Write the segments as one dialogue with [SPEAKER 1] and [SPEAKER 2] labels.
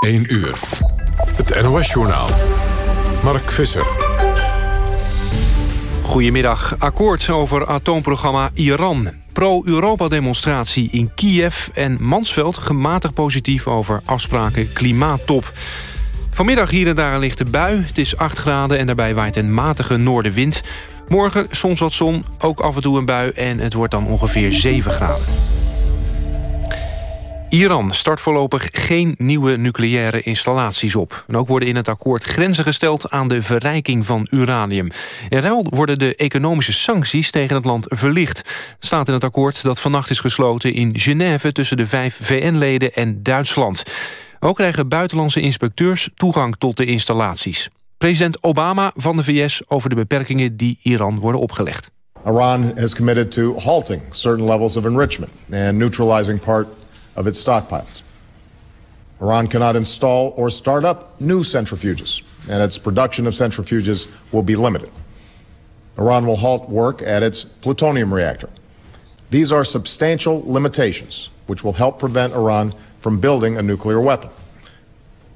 [SPEAKER 1] 1 uur. Het NOS-journaal. Mark Visser.
[SPEAKER 2] Goedemiddag. Akkoord over atoomprogramma Iran. Pro-Europa-demonstratie in Kiev en Mansveld gematigd positief over afspraken klimaattop. Vanmiddag hier en daar een lichte bui. Het is 8 graden en daarbij waait een matige noordenwind. Morgen soms wat zon, ook af en toe een bui en het wordt dan ongeveer 7 graden. Iran start voorlopig geen nieuwe nucleaire installaties op. En ook worden in het akkoord grenzen gesteld aan de verrijking van uranium. In ruil worden de economische sancties tegen het land verlicht. staat in het akkoord dat vannacht is gesloten in Genève... tussen de vijf VN-leden en Duitsland. Ook krijgen buitenlandse inspecteurs toegang tot de installaties. President Obama van de VS over de beperkingen die Iran worden opgelegd.
[SPEAKER 3] Iran has committed to halting certain levels of enrichment and neutralizing part of its stockpiles. Iran cannot install or start up new centrifuges, and its production of centrifuges will be limited. Iran will halt work at its plutonium reactor. These are substantial limitations which will help prevent Iran from building a nuclear weapon.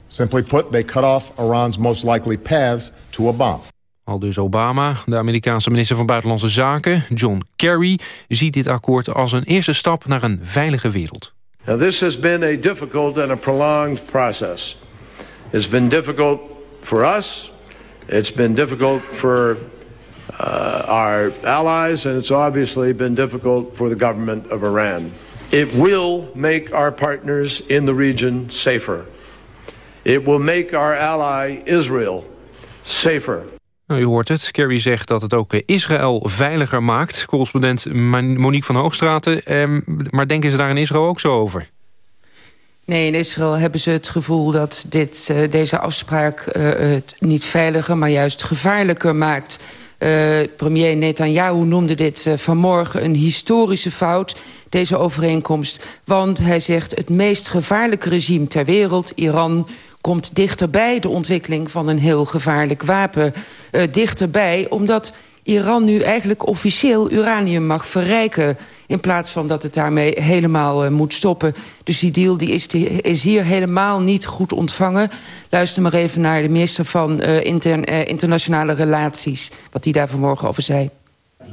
[SPEAKER 3] Simply put, they cut off Iran's most likely paths to a bomb.
[SPEAKER 2] Al dus Obama, de Amerikaanse minister van Buitenlandse Zaken, John Kerry, ziet dit akkoord als een eerste stap naar een veilige wereld.
[SPEAKER 4] Now, this has been a difficult and a prolonged process. It's been difficult for us, it's been difficult for uh, our allies, and it's obviously been difficult for the government of Iran. It will make our partners in the region safer. It will make our ally Israel safer.
[SPEAKER 2] Nou, u hoort het. Kerry zegt dat het ook Israël veiliger maakt. Correspondent Monique van Hoogstraten. Ehm, maar denken ze daar in Israël ook zo over?
[SPEAKER 5] Nee, in Israël hebben ze het gevoel dat dit, uh, deze afspraak uh, het niet veiliger... maar juist gevaarlijker maakt. Premier Netanyahu noemde dit vanmorgen een historische fout, deze overeenkomst. Want hij zegt het meest gevaarlijke regime ter wereld, Iran komt dichterbij de ontwikkeling van een heel gevaarlijk wapen. Uh, dichterbij, omdat Iran nu eigenlijk officieel uranium mag verrijken... in plaats van dat het daarmee helemaal uh, moet stoppen. Dus die deal die is, is, hier helemaal niet goed ontvangen. Luister maar even naar de minister van uh, inter, Internationale Relaties... wat hij daar vanmorgen over zei.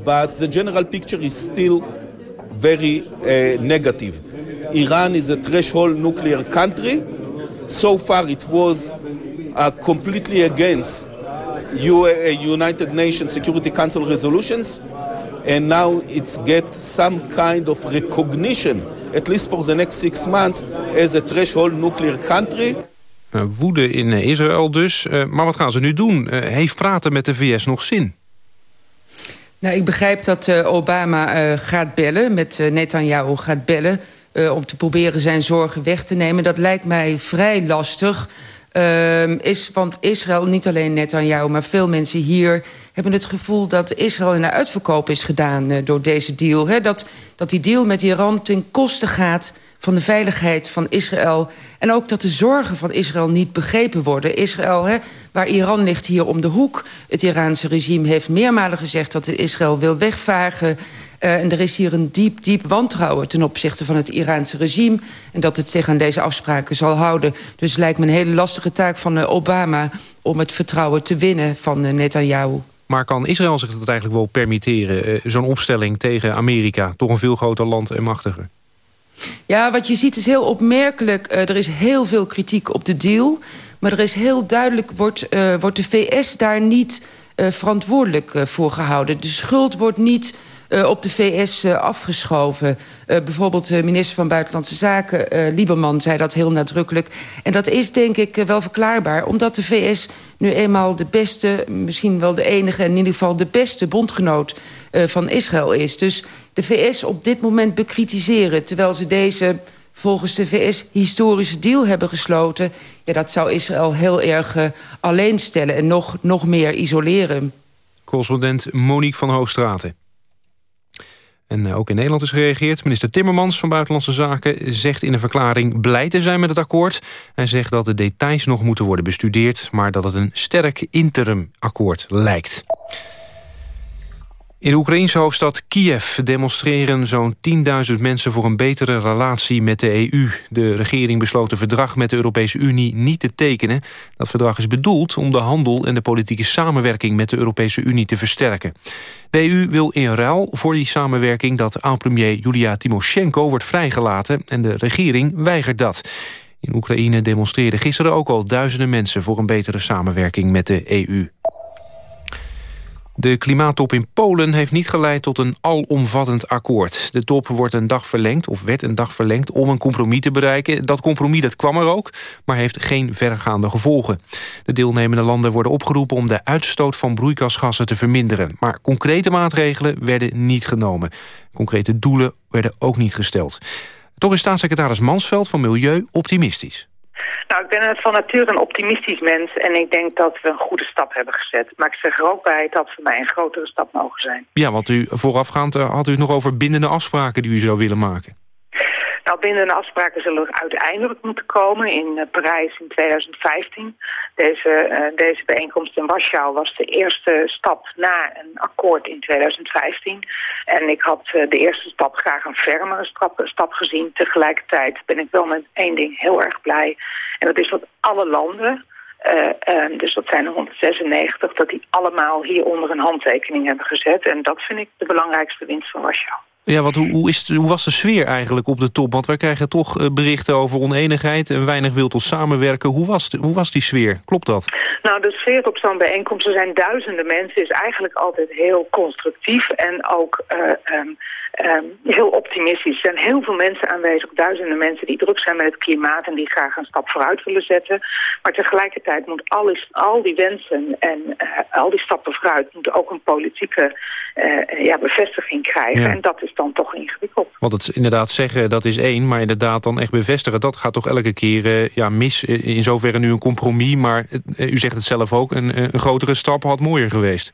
[SPEAKER 6] But the general picture is still very negative. Iran is a threshold nuclear country... So far it was uh, completely against United Nations Security Council resolutions and now it's get some kind of recognition, at least for the next six months, as a threshold nuclear country.
[SPEAKER 2] Uh, woede in Israël dus. Uh, maar wat gaan ze nu doen? Uh, heeft praten met de VS nog zin?
[SPEAKER 5] Nou, ik begrijp dat Obama gaat bellen, met Netanyahu gaat bellen... Uh, om te proberen zijn zorgen weg te nemen. Dat lijkt mij vrij lastig. Uh, is, want Israël, niet alleen Netanyahu, maar veel mensen hier... hebben het gevoel dat Israël in de uitverkoop is gedaan uh, door deze deal. Dat, dat die deal met Iran ten koste gaat van de veiligheid van Israël... en ook dat de zorgen van Israël niet begrepen worden. Israël, waar Iran ligt hier om de hoek. Het Iraanse regime heeft meermalen gezegd dat Israël wil wegvagen... Uh, en er is hier een diep, diep wantrouwen ten opzichte van het Iraanse regime... en dat het zich aan deze afspraken zal houden. Dus lijkt me een hele lastige taak van uh, Obama... om het vertrouwen te winnen van uh, Netanyahu.
[SPEAKER 2] Maar kan Israël zich dat eigenlijk wel permitteren? Zo'n opstelling tegen Amerika, toch een veel groter land en machtiger?
[SPEAKER 5] Ja, wat je ziet is heel opmerkelijk. er is heel veel kritiek op de deal. Maar er is heel duidelijk, wordt, wordt de VS daar niet verantwoordelijk voor gehouden. De schuld wordt niet uh, op de VS uh, afgeschoven. Uh, bijvoorbeeld de minister van Buitenlandse Zaken, Lieberman, zei dat heel nadrukkelijk. En dat is denk ik wel verklaarbaar, omdat de VS nu eenmaal de beste... misschien wel de enige en in ieder geval de beste bondgenoot van Israël is. Dus de VS op dit moment bekritiseren... terwijl ze deze volgens de VS historische deal hebben gesloten... Ja, dat zou Israël heel erg alleen stellen en nog, nog meer isoleren.
[SPEAKER 2] Correspondent Monique van Hoogstraten. En eh, ook in Nederland is gereageerd. Minister Timmermans van Buitenlandse Zaken zegt in een verklaring blij te zijn met het akkoord. Hij zegt dat de details nog moeten worden bestudeerd... maar dat het een sterk interim akkoord lijkt. In de Oekraïnse hoofdstad Kiev demonstreren zo'n 10.000 mensen voor een betere relatie met de EU. De regering besloot een verdrag met de Europese Unie niet te tekenen. Dat verdrag is bedoeld om de handel en de politieke samenwerking met de Europese Unie te versterken. De EU wil in ruil voor die samenwerking dat oud-premier Julia Timoshenko wordt vrijgelaten en de regering weigert dat. In Oekraïne demonstreerden gisteren ook al duizenden mensen voor een betere samenwerking met de EU. De klimaattop in Polen heeft niet geleid tot een alomvattend akkoord. De top wordt een dag verlengd, of werd een dag verlengd, om een compromis te bereiken. Dat compromis dat kwam er ook, maar heeft geen verregaande gevolgen. De deelnemende landen worden opgeroepen om de uitstoot van broeikasgassen te verminderen. Maar concrete maatregelen werden niet genomen. Concrete doelen werden ook niet gesteld. Toch is staatssecretaris Mansveld van Milieu optimistisch.
[SPEAKER 7] Nou, ik ben van nature een optimistisch mens en ik denk dat we een goede stap hebben gezet. Maar ik zeg er ook bij dat voor mij een grotere stap mogen zijn.
[SPEAKER 2] Ja, want u voorafgaand eh, had u het nog over bindende afspraken die u zou willen maken.
[SPEAKER 7] Nou, bindende afspraken zullen er uiteindelijk moeten komen in uh, Parijs in 2015. Deze, uh, deze bijeenkomst in Warschau was de eerste stap na een akkoord in 2015. En ik had uh, de eerste stap graag een fermere stap, stap gezien. Tegelijkertijd ben ik wel met één ding heel erg blij. En dat is dat alle landen dus dat zijn er 196, dat die allemaal hieronder een handtekening hebben gezet. En dat vind ik de belangrijkste winst van Warschau.
[SPEAKER 2] Ja, want hoe, hoe, is hoe was de sfeer eigenlijk op de top? Want wij krijgen toch eh, berichten over oneenigheid en weinig wil tot samenwerken. Hoe was, de, hoe was die sfeer? Klopt dat?
[SPEAKER 7] Nou, de sfeer op zo'n bijeenkomst, er zijn duizenden mensen, is eigenlijk altijd heel constructief en ook uh, um, um, heel optimistisch. Er zijn heel veel mensen aanwezig, duizenden mensen die druk zijn met het klimaat en die graag een stap vooruit willen zetten. Maar tegelijkertijd moet alles, al die wensen en uh, al die stappen vooruit moeten ook een politieke uh, ja, bevestiging krijgen. Ja. En dat is dan toch ingewikkeld.
[SPEAKER 2] Want het inderdaad zeggen, dat is één, maar inderdaad dan echt bevestigen, dat gaat toch elke keer uh, ja, mis. In zoverre nu een compromis, maar u zegt het zelf ook, een, een grotere stap had mooier geweest.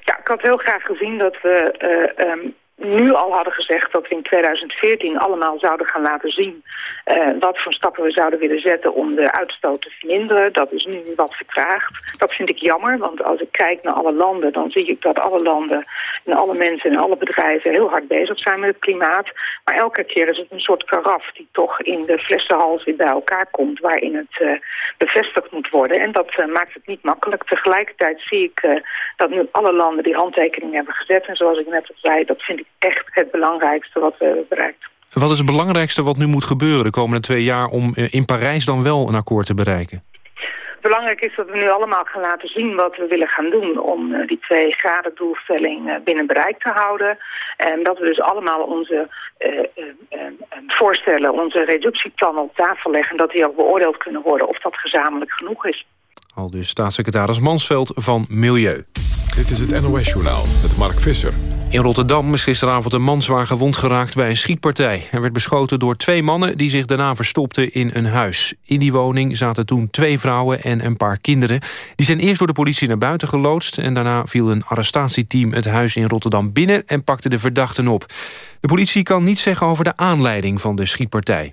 [SPEAKER 7] Ja, ik had heel graag gezien dat we um, nu al hadden gezegd dat we in 2014 allemaal zouden gaan laten zien uh, wat voor stappen we zouden willen zetten om de uitstoot te verminderen. Dat is nu wat vertraagd. Dat vind ik jammer, want als ik kijk naar alle landen, dan zie ik dat alle landen en alle mensen en alle bedrijven heel hard bezig zijn met het klimaat. Maar elke keer is het een soort karaf die toch in de flessenhals weer bij elkaar komt, waarin het uh, bevestigd moet worden. En dat uh, maakt het niet makkelijk. Tegelijkertijd zie ik dat nu alle landen die handtekening hebben gezet. En zoals ik net al zei, dat vind ik echt het belangrijkste wat we hebben bereikt.
[SPEAKER 2] Wat is het belangrijkste wat nu moet gebeuren de komende twee jaar... om in Parijs dan wel een akkoord te bereiken?
[SPEAKER 7] Belangrijk is dat we nu allemaal gaan laten zien wat we willen gaan doen... om die twee graden doelstelling binnen bereik te houden. En dat we dus allemaal onze uh, uh, uh, voorstellen, onze reductieplannen op tafel leggen... en dat die ook beoordeeld kunnen worden of dat gezamenlijk genoeg is.
[SPEAKER 2] Al dus staatssecretaris Mansveld van Milieu.
[SPEAKER 1] Dit is het NOS-journaal met Mark Visser.
[SPEAKER 2] In Rotterdam is gisteravond een man zwaar gewond geraakt bij een schietpartij. Hij werd beschoten door twee mannen die zich daarna verstopten in een huis. In die woning zaten toen twee vrouwen en een paar kinderen. Die zijn eerst door de politie naar buiten geloodst... en daarna viel een arrestatieteam het huis in Rotterdam binnen... en pakte de verdachten op. De politie kan niets zeggen over de aanleiding van de schietpartij.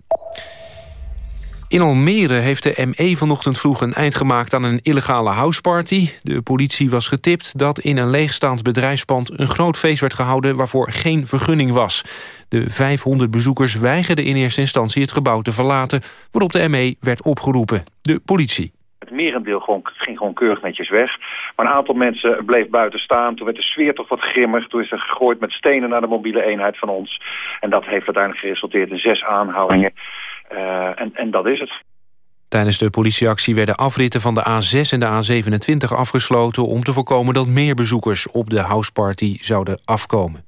[SPEAKER 2] In Almere heeft de ME vanochtend vroeg een eind gemaakt aan een illegale houseparty. De politie was getipt dat in een leegstaand bedrijfspand een groot feest werd gehouden waarvoor geen vergunning was. De 500 bezoekers weigerden in eerste instantie het gebouw te verlaten, waarop de ME werd opgeroepen. De politie.
[SPEAKER 8] Het merendeel ging gewoon keurig netjes weg. Maar een aantal mensen bleef buiten staan. Toen werd de sfeer toch wat grimmig. Toen is er gegooid met stenen naar de mobiele eenheid van ons. En dat heeft uiteindelijk geresulteerd in zes aanhoudingen. Uh, en, en dat is het.
[SPEAKER 2] Tijdens de politieactie werden afritten van de A6 en de A27 afgesloten... om te voorkomen dat meer bezoekers op de houseparty zouden afkomen.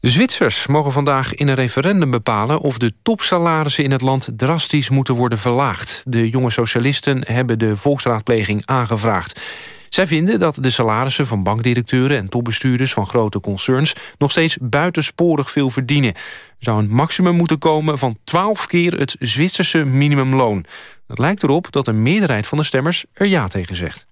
[SPEAKER 2] De Zwitsers mogen vandaag in een referendum bepalen... of de topsalarissen in het land drastisch moeten worden verlaagd. De jonge socialisten hebben de volksraadpleging aangevraagd. Zij vinden dat de salarissen van bankdirecteuren en topbestuurders van grote concerns nog steeds buitensporig veel verdienen. Er zou een maximum moeten komen van 12 keer het Zwitserse minimumloon. Het lijkt erop dat een meerderheid van de stemmers er ja tegen zegt.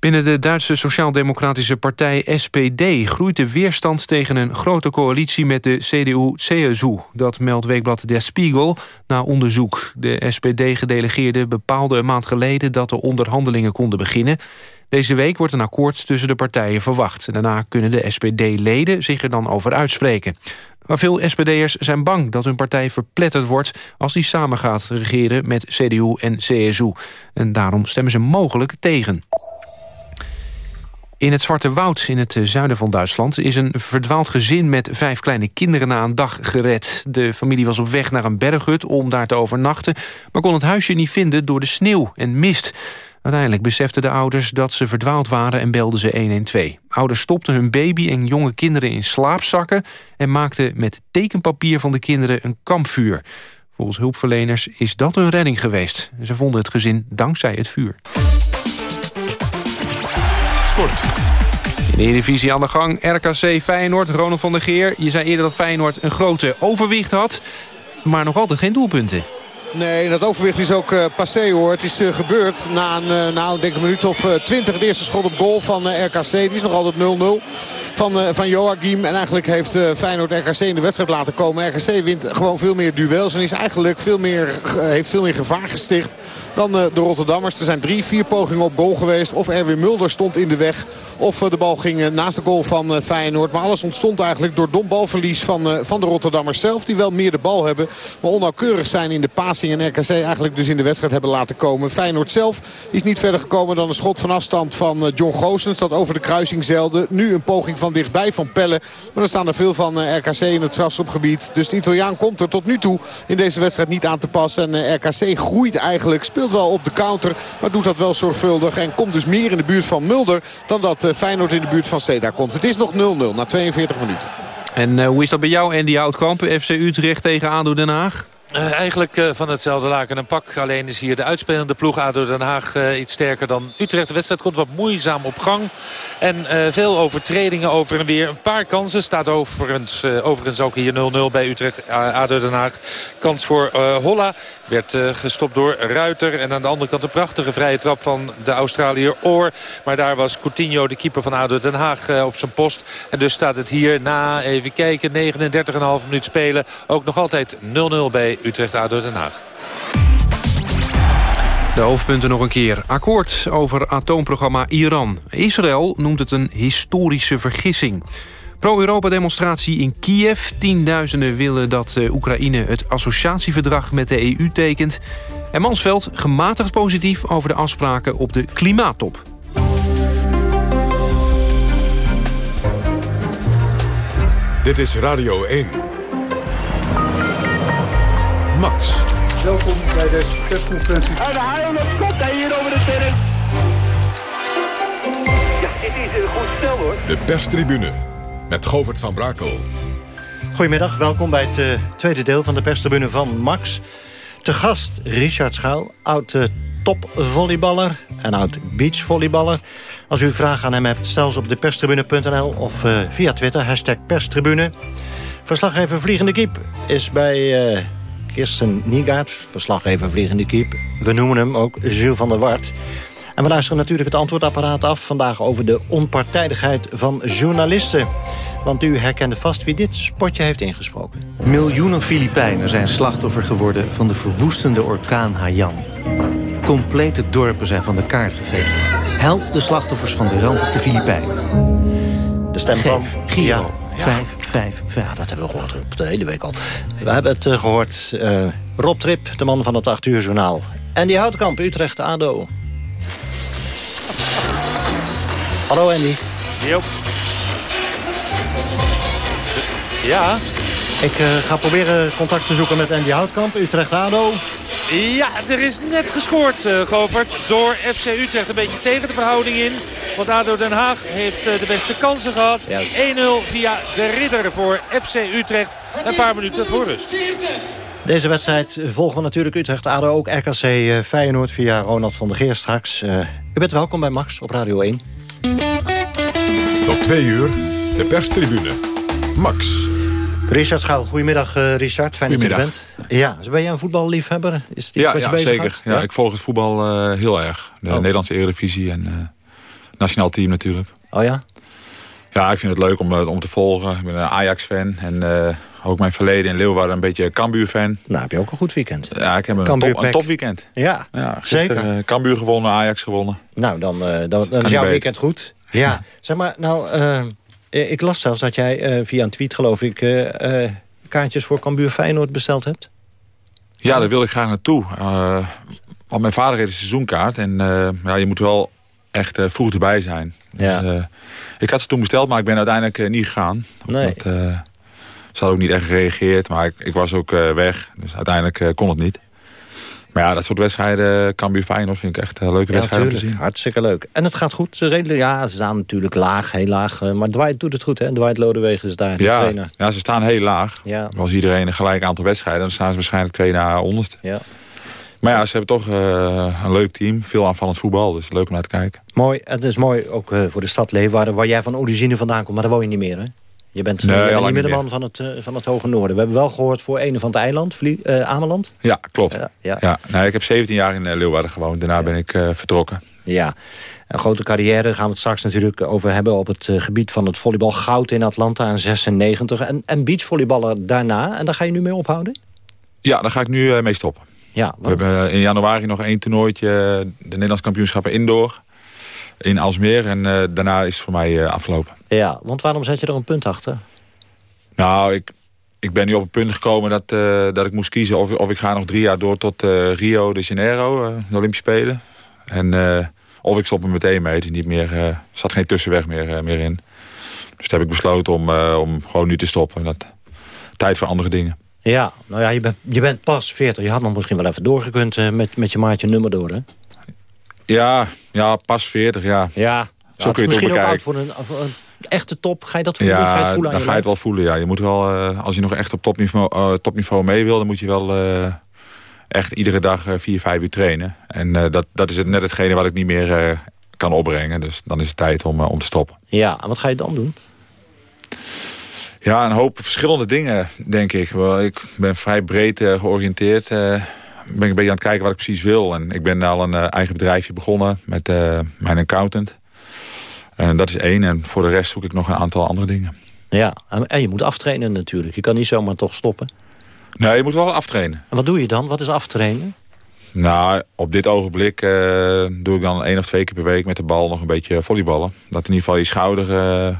[SPEAKER 2] Binnen de Duitse Sociaal-Democratische Partij SPD groeit de weerstand tegen een grote coalitie met de CDU-CSU. Dat meldt weekblad Der Spiegel na onderzoek. De SPD-gedelegeerden bepaalden een maand geleden dat de onderhandelingen konden beginnen. Deze week wordt een akkoord tussen de partijen verwacht. Daarna kunnen de SPD-leden zich er dan over uitspreken. Maar veel SPD'ers zijn bang dat hun partij verpletterd wordt... als die samen gaat regeren met CDU en CSU. En daarom stemmen ze mogelijk tegen. In het Zwarte Woud in het zuiden van Duitsland... is een verdwaald gezin met vijf kleine kinderen na een dag gered. De familie was op weg naar een berghut om daar te overnachten... maar kon het huisje niet vinden door de sneeuw en mist. Uiteindelijk beseften de ouders dat ze verdwaald waren en belden ze 112. Ouders stopten hun baby en jonge kinderen in slaapzakken... en maakten met tekenpapier van de kinderen een kampvuur. Volgens hulpverleners is dat hun redding geweest. Ze vonden het gezin dankzij het vuur. In de Eredivisie aan de gang, RKC Feyenoord, Ronald van der Geer. Je zei eerder dat Feyenoord een grote overwicht had... maar nog altijd geen doelpunten.
[SPEAKER 9] Nee, dat overwicht is ook uh, passé hoor. Het is uh, gebeurd na een, uh, nou, denk minuut of twintig. de eerste schot op goal van RKC. Die is nog altijd 0-0 van, van Joachim. En eigenlijk heeft Feyenoord RKC in de wedstrijd laten komen. RKC wint gewoon veel meer duels. En is eigenlijk veel meer, heeft veel meer gevaar gesticht dan de Rotterdammers. Er zijn drie, vier pogingen op goal geweest. Of Erwin Mulder stond in de weg. Of de bal ging naast de goal van Feyenoord. Maar alles ontstond eigenlijk door dom balverlies van, van de Rotterdammers zelf. Die wel meer de bal hebben. Maar onnauwkeurig zijn in de paas en RKC eigenlijk dus in de wedstrijd hebben laten komen. Feyenoord zelf is niet verder gekomen dan een schot van afstand van eh, John Goossens. Dat over de kruising zeilde. Nu een poging van dichtbij van Pelle. Maar er staan er veel van eh, RKC in het strafschopgebied. Dus de Italiaan komt er tot nu toe in deze wedstrijd niet aan te passen. En eh, RKC groeit eigenlijk. Speelt wel op de counter. Maar doet dat wel zorgvuldig. En komt dus meer in de buurt van Mulder dan dat Feyenoord in de buurt van Seda komt. Het is nog 0-0 na 42 minuten.
[SPEAKER 2] En hoe is dat bij jou, Andy Houtkamp? FC Utrecht tegen ADO Den Haag?
[SPEAKER 10] Uh, eigenlijk uh, van hetzelfde laken een pak. Alleen is hier de uitspelende ploeg ADO Den Haag uh, iets sterker dan Utrecht. De wedstrijd komt wat moeizaam op gang. En veel overtredingen over en weer. Een paar kansen. Staat overigens, overigens ook hier 0-0 bij Utrecht ADO Den Haag. Kans voor Holla. Werd gestopt door Ruiter. En aan de andere kant een prachtige vrije trap van de Australiër Oor. Maar daar was Coutinho, de keeper van ADO Den Haag, op zijn post. En dus staat het hier na, even kijken, 39,5 minuut spelen. Ook nog altijd 0-0 bij Utrecht-ADO Den Haag.
[SPEAKER 2] De hoofdpunten nog een keer. Akkoord over atoomprogramma Iran. Israël noemt het een historische vergissing. Pro-Europa-demonstratie in Kiev. Tienduizenden willen dat eh, Oekraïne het associatieverdrag met de EU tekent. En Mansveld gematigd positief over de afspraken op de klimaattop.
[SPEAKER 1] Dit is Radio 1. Max.
[SPEAKER 11] Welkom bij deze persconferentie.
[SPEAKER 12] En de haal hij hier over de terrein. Ja, dit is een goed stel hoor.
[SPEAKER 1] De perstribune met Govert van Brakel.
[SPEAKER 13] Goedemiddag, welkom bij het uh, tweede deel van de perstribune van Max. Te gast Richard Schuil, oud uh, topvolleyballer en oud beachvolleyballer. Als u vragen aan hem hebt, stel ze op deperstribune.nl of uh, via Twitter, hashtag perstribune. Verslaggever Vliegende Kiep is bij... Kirsten Niegaard, verslaggever Vliegende Kiep. We noemen hem ook Jules van der Wart. En we luisteren natuurlijk het antwoordapparaat af... vandaag over de onpartijdigheid van journalisten. Want u herkende vast wie dit spotje heeft ingesproken.
[SPEAKER 14] Miljoenen Filipijnen zijn slachtoffer geworden... van de verwoestende orkaan Haiyan. Complete dorpen zijn van de kaart geveegd. Help de slachtoffers van de ramp op de Filipijnen.
[SPEAKER 13] De stem van
[SPEAKER 14] Giro. 5, 5, 5.
[SPEAKER 13] Ja, dat hebben we gehoord op de hele week al. We hebben het uh, gehoord. Uh, Rob Trip, de man van het 8 uur journaal. En die Houtkamp, Utrecht ADO. Hallo Andy.
[SPEAKER 10] Jo. Ja?
[SPEAKER 13] Ik uh, ga proberen contact te zoeken met Andy Houtkamp, Utrecht ADO.
[SPEAKER 10] Ja, er is net gescoord, uh, Govert, door FC Utrecht. Een beetje tegen de verhouding in. Want ADO Den Haag heeft uh, de beste kansen gehad. 1-0 via de ridder voor FC Utrecht. Een paar minuten voor rust.
[SPEAKER 13] Deze wedstrijd volgen we natuurlijk Utrecht ADO ook RKC Feyenoord via Ronald van der Geer straks. u bent welkom bij Max op Radio 1.
[SPEAKER 1] Tot twee uur, de perstribune. Max.
[SPEAKER 13] Richard Schaal, goedemiddag uh, Richard. Fijn dat je er bent. Ja, ben jij een voetballiefhebber? Is het iets
[SPEAKER 15] ja,
[SPEAKER 13] wat je
[SPEAKER 15] ja,
[SPEAKER 13] bezig
[SPEAKER 15] zeker. Ja, ik volg het voetbal uh, heel erg. De oh. Nederlandse Eredivisie en uh, nationaal team natuurlijk.
[SPEAKER 13] Oh ja?
[SPEAKER 15] Ja, ik vind het leuk om, eh, om te volgen. Ik ben een Ajax-fan en uh, ook mijn verleden in Leeuwarden een beetje Cambuur-fan.
[SPEAKER 13] Nou, heb je ook een goed weekend.
[SPEAKER 15] Ja, ik heb een, top, een topweekend.
[SPEAKER 13] Ja, ja zeker. Uh,
[SPEAKER 15] Cambuur gewonnen, Ajax gewonnen.
[SPEAKER 13] Nou, dan, dan, dan is jouw weekend goed. Ja, zeg maar, nou, ik las zelfs dat jij via een tweet, geloof ik... kaartjes voor Cambuur Feyenoord besteld hebt.
[SPEAKER 15] Ja, daar wil ik graag naartoe. want mijn vader heeft een seizoenkaart. En ja, je moet wel echt vroeg erbij zijn. Dus, ja. Ik had ze toen besteld, maar ik ben uiteindelijk eh, niet gegaan.
[SPEAKER 13] Nee.
[SPEAKER 15] Omdat, ze hadden ook niet echt gereageerd, maar ik, ik was ook uh, weg. Dus uiteindelijk kon het niet. Maar ja, dat soort wedstrijden, Cambuur Feyenoord, vind ik echt een leuke ja, wedstrijden te zien.
[SPEAKER 13] Hartstikke leuk. En het gaat goed. Redelijk, ja, ze staan natuurlijk laag, heel laag. Maar Dwight doet het goed, hè? Dwight Lodewegen is daar, de
[SPEAKER 15] ja,
[SPEAKER 13] trainer.
[SPEAKER 15] Ja, ze staan heel laag.
[SPEAKER 13] Ja.
[SPEAKER 15] Als iedereen een gelijk aantal wedstrijden, dan staan ze waarschijnlijk twee na onderste.
[SPEAKER 13] Ja.
[SPEAKER 15] Maar ja, ze hebben toch uh, een leuk team. Veel aanvallend voetbal, dus leuk om naar te kijken.
[SPEAKER 13] Mooi. Het is mooi ook uh, voor de stad Leeuwarden, waar jij van origine vandaan komt. Maar daar woon je niet meer, hè? Je bent,
[SPEAKER 15] nee,
[SPEAKER 13] niet meer de man van het, van het Hoge Noorden. We hebben wel gehoord voor ene van het eiland, Vlie, Ameland.
[SPEAKER 15] Ja, klopt. Ja, ja. Nee, ik heb 17 jaar in Leeuwarden gewoond. Daarna ben ik vertrokken.
[SPEAKER 13] Ja, een grote carrière gaan we het straks natuurlijk over hebben... op het gebied van het volleybal. Goud in Atlanta in 96. En, en beachvolleyballen daarna. En daar ga je nu mee ophouden?
[SPEAKER 15] Ja, daar ga ik nu mee stoppen.
[SPEAKER 13] Ja,
[SPEAKER 15] We hebben in januari nog één toernooitje, de Nederlands kampioenschappen indoor in Alsmeer. En uh, daarna is het voor mij uh, afgelopen.
[SPEAKER 13] Ja, want waarom zet je er een punt achter?
[SPEAKER 15] Nou, ik, ik ben nu op het punt gekomen dat, uh, dat ik moest kiezen... of, of ik ga nog drie jaar door tot Rio de Janeiro, de Olympische Spelen. En of ik stop er meteen mee. Het is niet meer, er zat geen tussenweg meer, meer in. Dus toen heb ik besloten om, om gewoon nu te stoppen. Dat, tijd voor andere dingen.
[SPEAKER 13] Ja, nou ja, je bent, je bent pas 40. Je had nog misschien wel even doorgekund met, met je maatje nummer door, hè?
[SPEAKER 15] Ja, ja, pas 40, ja.
[SPEAKER 13] Ja,
[SPEAKER 15] zo kun je
[SPEAKER 13] het
[SPEAKER 15] misschien ook
[SPEAKER 13] oud voor een, voor een, echte top. Ga je dat voelen? Ja, ga je het voelen
[SPEAKER 15] dan ga je het wel voelen, ja. Je moet wel, uh, als je nog echt op topniveau, uh, topniveau mee wil... dan moet je wel echt iedere dag vier, vijf uur trainen. En dat, dat is het, net hetgene wat ik niet meer kan opbrengen. Dus dan is het tijd om, om te stoppen.
[SPEAKER 13] Ja, en wat ga je dan doen?
[SPEAKER 15] Ja, een hoop verschillende dingen, denk ik. Ik ben vrij breed georiënteerd. Ben ik een beetje aan het kijken wat ik precies wil. En ik ben al een uh, eigen bedrijfje begonnen met mijn accountant. En dat is één. En voor de rest zoek ik nog een aantal andere dingen.
[SPEAKER 13] Ja, en je moet aftrainen natuurlijk. Je kan niet zomaar toch stoppen.
[SPEAKER 15] Nee, je moet wel aftrainen.
[SPEAKER 13] En wat doe je dan? Wat is aftrainen?
[SPEAKER 15] Nou, op dit ogenblik doe ik dan één of twee keer per week met de bal nog een beetje volleyballen. Dat in ieder geval je schouder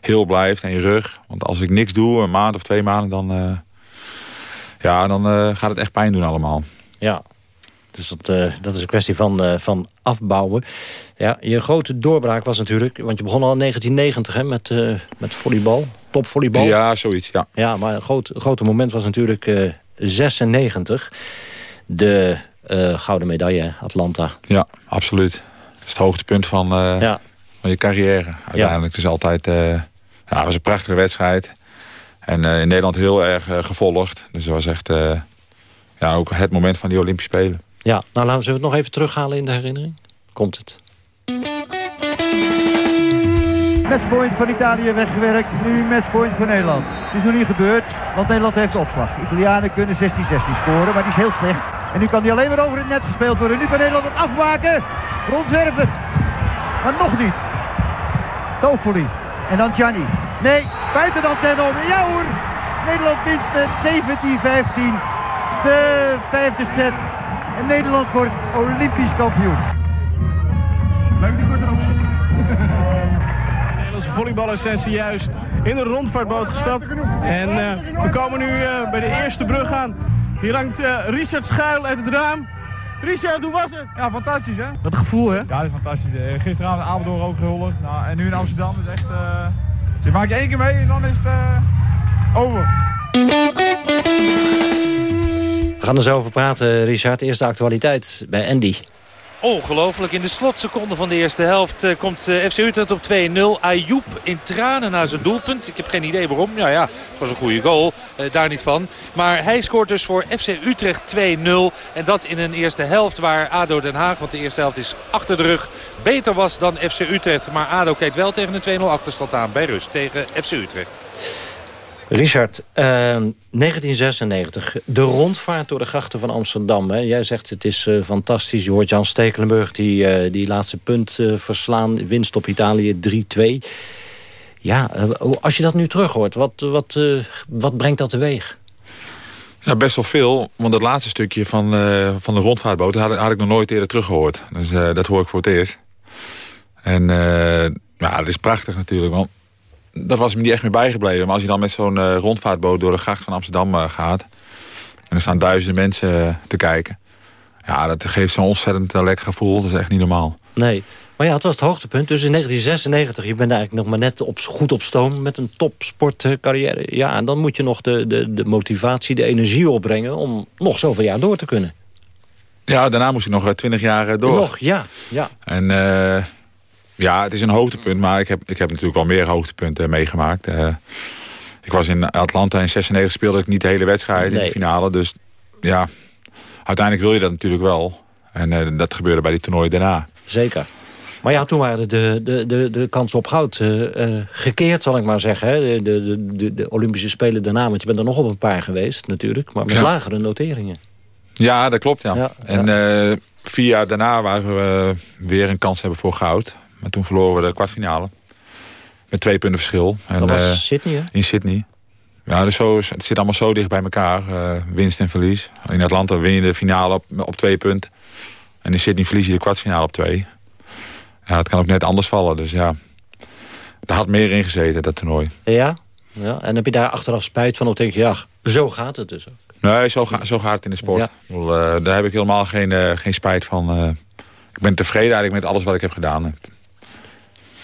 [SPEAKER 15] heel blijft en je rug. Want als ik niks doe, een maand of twee maanden, dan, ja, dan uh, gaat het echt pijn doen allemaal.
[SPEAKER 13] Ja, dus dat, uh, dat is een kwestie van, van afbouwen. Ja, je grote doorbraak was natuurlijk, want je begon al in 1990 hè, met, met volleybal, topvolleybal.
[SPEAKER 15] Ja, zoiets, ja.
[SPEAKER 13] Ja, maar een groot, grote moment was natuurlijk 96. De gouden medaille, Atlanta.
[SPEAKER 15] Ja, absoluut. Dat is het hoogtepunt van, ja. van je carrière. Uiteindelijk ja. het is altijd ja, het was een prachtige wedstrijd. En uh, in Nederland heel erg uh, gevolgd. Dus het was echt uh, ja, ook het moment van die Olympische Spelen.
[SPEAKER 13] Ja, nou laten we het nog even terughalen in de herinnering. Komt het.
[SPEAKER 16] Matchpoint van Italië weggewerkt. Nu matchpoint voor Nederland. Het is nog niet gebeurd, want Nederland heeft de opslag. Italianen kunnen 16-16 scoren, maar die is heel slecht. En nu kan die alleen maar over het net gespeeld worden. Nu kan Nederland het afmaken. Rondzwerven. Maar nog niet. Toffoli en dan Gianni. Nee, buiten dan ten over. Ja hoor. Nederland wint met 17-15 de vijfde set. En Nederland wordt Olympisch kampioen.
[SPEAKER 17] Leuk die korte Nederlandse volleyballers zijn juist in de rondvaartboot gestapt. En uh, we komen nu uh, bij de eerste brug aan. Hier hangt uh, Richard Schuil uit het raam. Richard, hoe was het?
[SPEAKER 18] Ja, fantastisch hè?
[SPEAKER 17] Wat een gevoel hè? Ja,
[SPEAKER 18] dat is fantastisch. Gisteravond in Apeldoorn ook gehuldigd. Nou, en nu in Amsterdam is echt... Je maakt één keer mee en dan is het uh... over.
[SPEAKER 13] We gaan er zo over praten, Richard. Eerste actualiteit bij Andy.
[SPEAKER 10] Ongelooflijk. In de slotseconde van de eerste helft uh, komt uh, FC Utrecht op 2-0. Ayoub in tranen naar zijn doelpunt. Ik heb geen idee waarom. Ja, ja, het was een goede goal. Uh, daar niet van. Maar hij scoort dus voor FC Utrecht 2-0. En dat in een eerste helft waar ADO Den Haag, want de eerste helft is achter de rug, beter was dan FC Utrecht. Maar ADO kijkt wel tegen een 2-0 achterstand aan bij rust tegen FC Utrecht.
[SPEAKER 13] Richard, uh, 1996, de rondvaart door de grachten van Amsterdam. Hè? Jij zegt het is uh, fantastisch. Je hoort Jan Stekelenburg die, uh, die laatste punt uh, verslaan. Winst op Italië 3-2. Ja, als je dat nu terug hoort, wat, wat, wat brengt dat teweeg?
[SPEAKER 15] Ja, best wel veel. Want het laatste stukje van, van de rondvaartboot had, had, ik nog nooit eerder teruggehoord. Dus dat hoor ik voor het eerst. En ja, dat is prachtig natuurlijk. Want dat was me niet echt meer bijgebleven. Maar als je dan met zo'n uh, rondvaartboot door de gracht van Amsterdam uh, gaat... en er staan duizenden mensen uh, te kijken... ja, dat geeft zo'n ontzettend lekker gevoel. Dat is echt niet normaal.
[SPEAKER 13] Nee, maar ja, het was het hoogtepunt. Dus in 1996, je bent eigenlijk nog maar net op, goed op stoom... met een topsportcarrière. Ja, en dan moet je nog de, de, de motivatie, de energie opbrengen... om nog zoveel jaar door te kunnen.
[SPEAKER 15] Ja, daarna moest ik nog twintig jaar door.
[SPEAKER 13] Nog, ja. ja.
[SPEAKER 15] En ja, het is een hoogtepunt, maar ik heb, ik heb natuurlijk wel meer hoogtepunten meegemaakt. Uh, ik was in Atlanta in 96, speelde ik niet de hele wedstrijd in de finale. Dus ja, uiteindelijk wil je dat natuurlijk wel. En uh, dat gebeurde bij die toernooi daarna.
[SPEAKER 13] Zeker. Maar ja, toen waren de, de, de, de kansen op goud uh, gekeerd, zal ik maar zeggen. Hè? De, de, de, de, Olympische Spelen daarna, want je bent er nog op een paar geweest natuurlijk. Maar met ja. lagere noteringen.
[SPEAKER 15] Ja, dat klopt, ja. ja en ja. vier jaar daarna waren we weer een kans hebben voor goud. Maar toen verloren we de kwartfinale. Met twee punten verschil.
[SPEAKER 13] En, dat was uh, Sydney, hè?
[SPEAKER 15] In Sydney. Ja, dus zo, het zit allemaal zo dicht bij elkaar. Uh, winst en verlies. In Atlanta win je de finale op, op twee punten. En in Sydney verlies je de kwartfinale op twee. Ja, het kan ook net anders vallen. Dus ja, daar had meer in gezeten, dat toernooi.
[SPEAKER 13] Ja? ja. En heb je daar achteraf spijt van? Of denk je, ja, zo gaat het dus ook?
[SPEAKER 15] Nee, zo, ga, zo gaat het in de sport. Ja. Bedoel, uh, daar heb ik helemaal geen, uh, geen spijt van. ik ben tevreden eigenlijk met alles wat ik heb gedaan.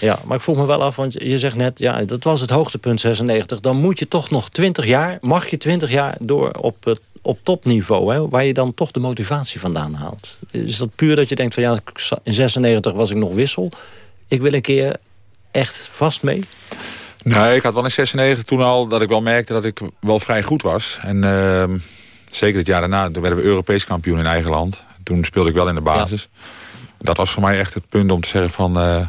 [SPEAKER 13] Ja, maar ik vroeg me wel af, want je zegt net... ja, dat was het hoogtepunt 96. Dan moet je toch nog 20 jaar... mag je 20 jaar door op, het, op topniveau... Hè, waar je dan toch de motivatie vandaan haalt. Is dat puur dat je denkt van... ja, in 96 was ik nog wissel. Ik wil een keer echt vast mee?
[SPEAKER 15] Nee, ik had wel in 96 toen al dat ik wel merkte dat ik wel vrij goed was. En uh, zeker het jaar daarna, toen werden we Europees kampioen in eigen land. Toen speelde ik wel in de basis. Ja. Dat was voor mij echt het punt om te zeggen van... Uh,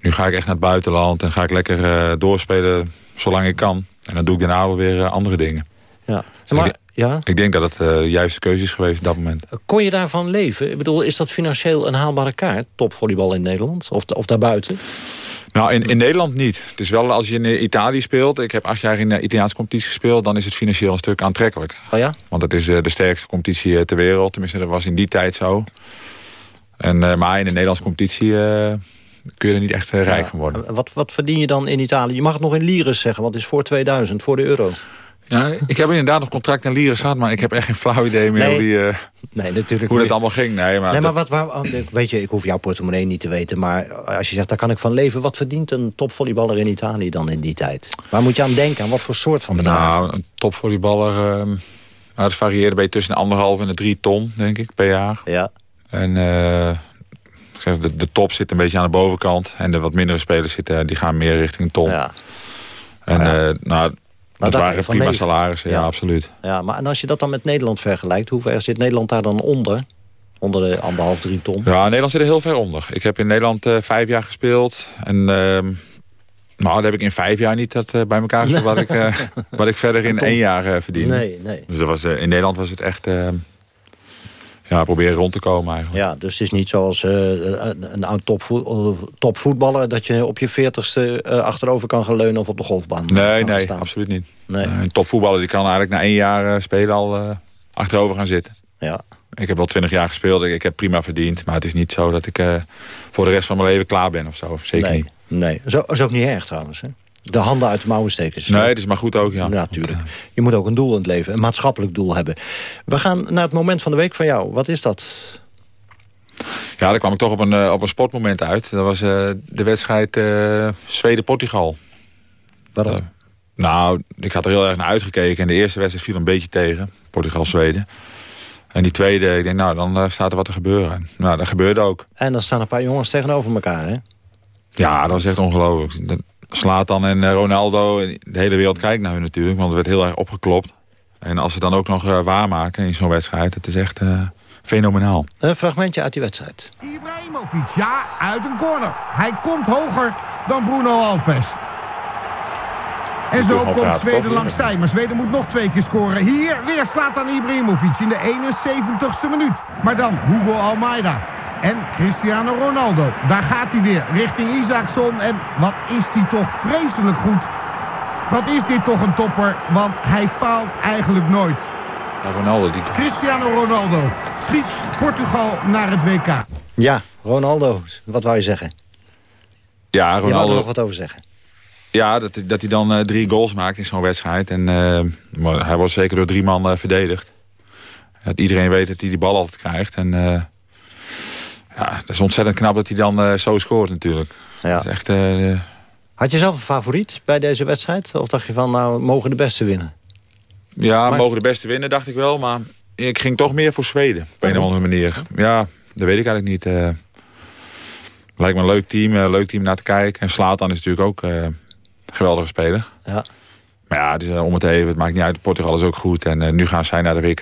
[SPEAKER 15] nu ga ik echt naar het buitenland en ga ik lekker uh, doorspelen zolang ik kan. En dan doe ik daarna weer uh, andere dingen.
[SPEAKER 13] Ja. Maar, ik, ja?
[SPEAKER 15] ik denk dat het uh, de juiste keuze is geweest op dat moment.
[SPEAKER 13] Kon je daarvan leven? Ik bedoel, is dat financieel een haalbare kaart, topvolleybal in Nederland? Of, of daarbuiten?
[SPEAKER 15] Nou, in, in Nederland niet. Het is wel als je in Italië speelt... ik heb acht jaar in de Italiaanse competitie gespeeld... dan is het financieel een stuk aantrekkelijk.
[SPEAKER 13] Oh ja?
[SPEAKER 15] Want het is de sterkste competitie ter wereld. Tenminste, dat was in die tijd zo. En, maar in de Nederlandse competitie kun je er niet echt uh, rijk ja. van worden.
[SPEAKER 13] Wat, wat verdien je dan in Italië? Je mag het nog in liris zeggen, want het is voor 2000, voor de euro.
[SPEAKER 15] Ja, ik heb inderdaad nog contract in liris gehad, maar ik heb echt geen flauw idee meer
[SPEAKER 13] nee,
[SPEAKER 15] hoe, die, uh,
[SPEAKER 13] nee, natuurlijk
[SPEAKER 15] hoe het allemaal ging. Nee, maar,
[SPEAKER 13] nee, maar wat, waar, weet je, ik hoef jouw portemonnee niet te weten, maar als je zegt, daar kan ik van leven. Wat verdient een topvolleyballer in Italië dan in die tijd? Waar moet je aan denken? Aan wat voor soort van bedrag?
[SPEAKER 15] Nou, een topvolleyballer, uh, nou, het varieerde bij tussen anderhalf en de drie ton, denk ik, per jaar.
[SPEAKER 13] Ja.
[SPEAKER 15] En... Uh, de, de top zit een beetje aan de bovenkant. En de wat mindere spelers zitten, die gaan meer richting ton.
[SPEAKER 13] Ja.
[SPEAKER 15] En ja. Uh, nou, dat waren prima leven. salarissen, ja. ja. absoluut.
[SPEAKER 13] Ja, maar en als je dat dan met Nederland vergelijkt... hoe ver zit Nederland daar dan onder? Onder de anderhalf, drie ton?
[SPEAKER 15] Ja, Nederland zit er heel ver onder. Ik heb in Nederland uh, vijf jaar gespeeld. En uh, nou, dat heb ik in vijf jaar niet dat, uh, bij elkaar nee. wat, ik, wat ik verder in één jaar verdiende.
[SPEAKER 13] Nee, nee.
[SPEAKER 15] Dus dat was, in Nederland was het echt ja, proberen rond te komen eigenlijk.
[SPEAKER 13] Ja, dus het is niet zoals uh, een oud topvoetballer... dat je op je veertigste uh, achterover kan gaan leunen of op de golfbaan
[SPEAKER 15] Nee, nee, staan. absoluut niet. Nee. Uh, een topvoetballer die kan eigenlijk na één jaar spelen al achterover gaan zitten.
[SPEAKER 13] Ja.
[SPEAKER 15] Ik heb wel twintig jaar gespeeld, ik, ik, heb prima verdiend. Maar het is niet zo dat ik voor de rest van mijn leven klaar ben of zo. Zeker
[SPEAKER 13] nee.
[SPEAKER 15] niet.
[SPEAKER 13] Nee, zo is ook niet erg trouwens. Hè? De handen uit de mouwen steken.
[SPEAKER 15] Nee, het is maar goed ook, ja.
[SPEAKER 13] Natuurlijk. Je moet ook een doel in het leven, een maatschappelijk doel hebben. We gaan naar het moment van de week van jou. Wat is dat?
[SPEAKER 15] Ja, daar kwam ik toch op een, uh, op een sportmoment uit. Dat was uh, de wedstrijd uh, Zweden-Portugal.
[SPEAKER 13] Waarom?
[SPEAKER 15] nou, ik had er heel erg naar uitgekeken. En de eerste wedstrijd viel een beetje tegen. Portugal-Zweden. En die tweede, ik denk, nou, dan staat er wat te gebeuren. Nou, dat gebeurde ook.
[SPEAKER 13] En dan staan een paar jongens tegenover elkaar, hè?
[SPEAKER 15] Ja, dat was echt ongelooflijk. Slatan en eh, Ronaldo, de hele wereld kijkt naar hun natuurlijk. Want het werd heel erg opgeklopt. En als ze dan ook nog uh, waarmaken in zo'n wedstrijd, het is echt uh, fenomenaal.
[SPEAKER 13] Een fragmentje uit die wedstrijd.
[SPEAKER 19] Ibrahimovic, ja, uit een corner. Hij komt hoger dan Bruno Alves. En zo komt Zweden langs zij. Maar Zweden moet nog twee keer scoren. Hier weer slaat aan Ibrahimovic in de 71ste minuut. Maar dan Hugo Almeida. En Cristiano Ronaldo. Daar gaat hij weer richting Isaacson. En wat is die toch vreselijk goed. Wat is dit toch een topper. Want hij faalt eigenlijk nooit.
[SPEAKER 15] Ronaldo, die...
[SPEAKER 19] Cristiano Ronaldo schiet Portugal naar het WK.
[SPEAKER 13] Ja, Ronaldo. Wat wou je zeggen?
[SPEAKER 15] Ja,
[SPEAKER 13] Je wou
[SPEAKER 15] Ronaldo...
[SPEAKER 13] er nog wat over zeggen.
[SPEAKER 15] Ja, dat, dat hij dan eh, drie goals maakt in zo'n wedstrijd. En eh, maar hij wordt zeker door drie man eh, verdedigd. Dat iedereen weet dat hij die bal altijd krijgt. En eh, ja, dat is ontzettend knap dat hij dan eh, zo scoort natuurlijk.
[SPEAKER 13] Ja.
[SPEAKER 15] Dat is echt... eh,
[SPEAKER 13] Had je zelf een favoriet bij deze wedstrijd? Of dacht je van, nou, mogen de beste winnen?
[SPEAKER 15] ja,
[SPEAKER 13] Maar-
[SPEAKER 15] mogen de beste winnen, dacht ik wel. Maar ik ging toch meer voor Zweden. Op een of andere manier. Ja, dat weet ik eigenlijk niet. eh lijkt me een leuk team. Een leuk team naar te kijken. En Slatan is natuurlijk ook eh, een geweldige speler.
[SPEAKER 13] Ja.
[SPEAKER 15] Maar ja, het is, eh, om het even. Het maakt niet uit. Portugal is ook goed. En eh, nu gaan zij naar de WK.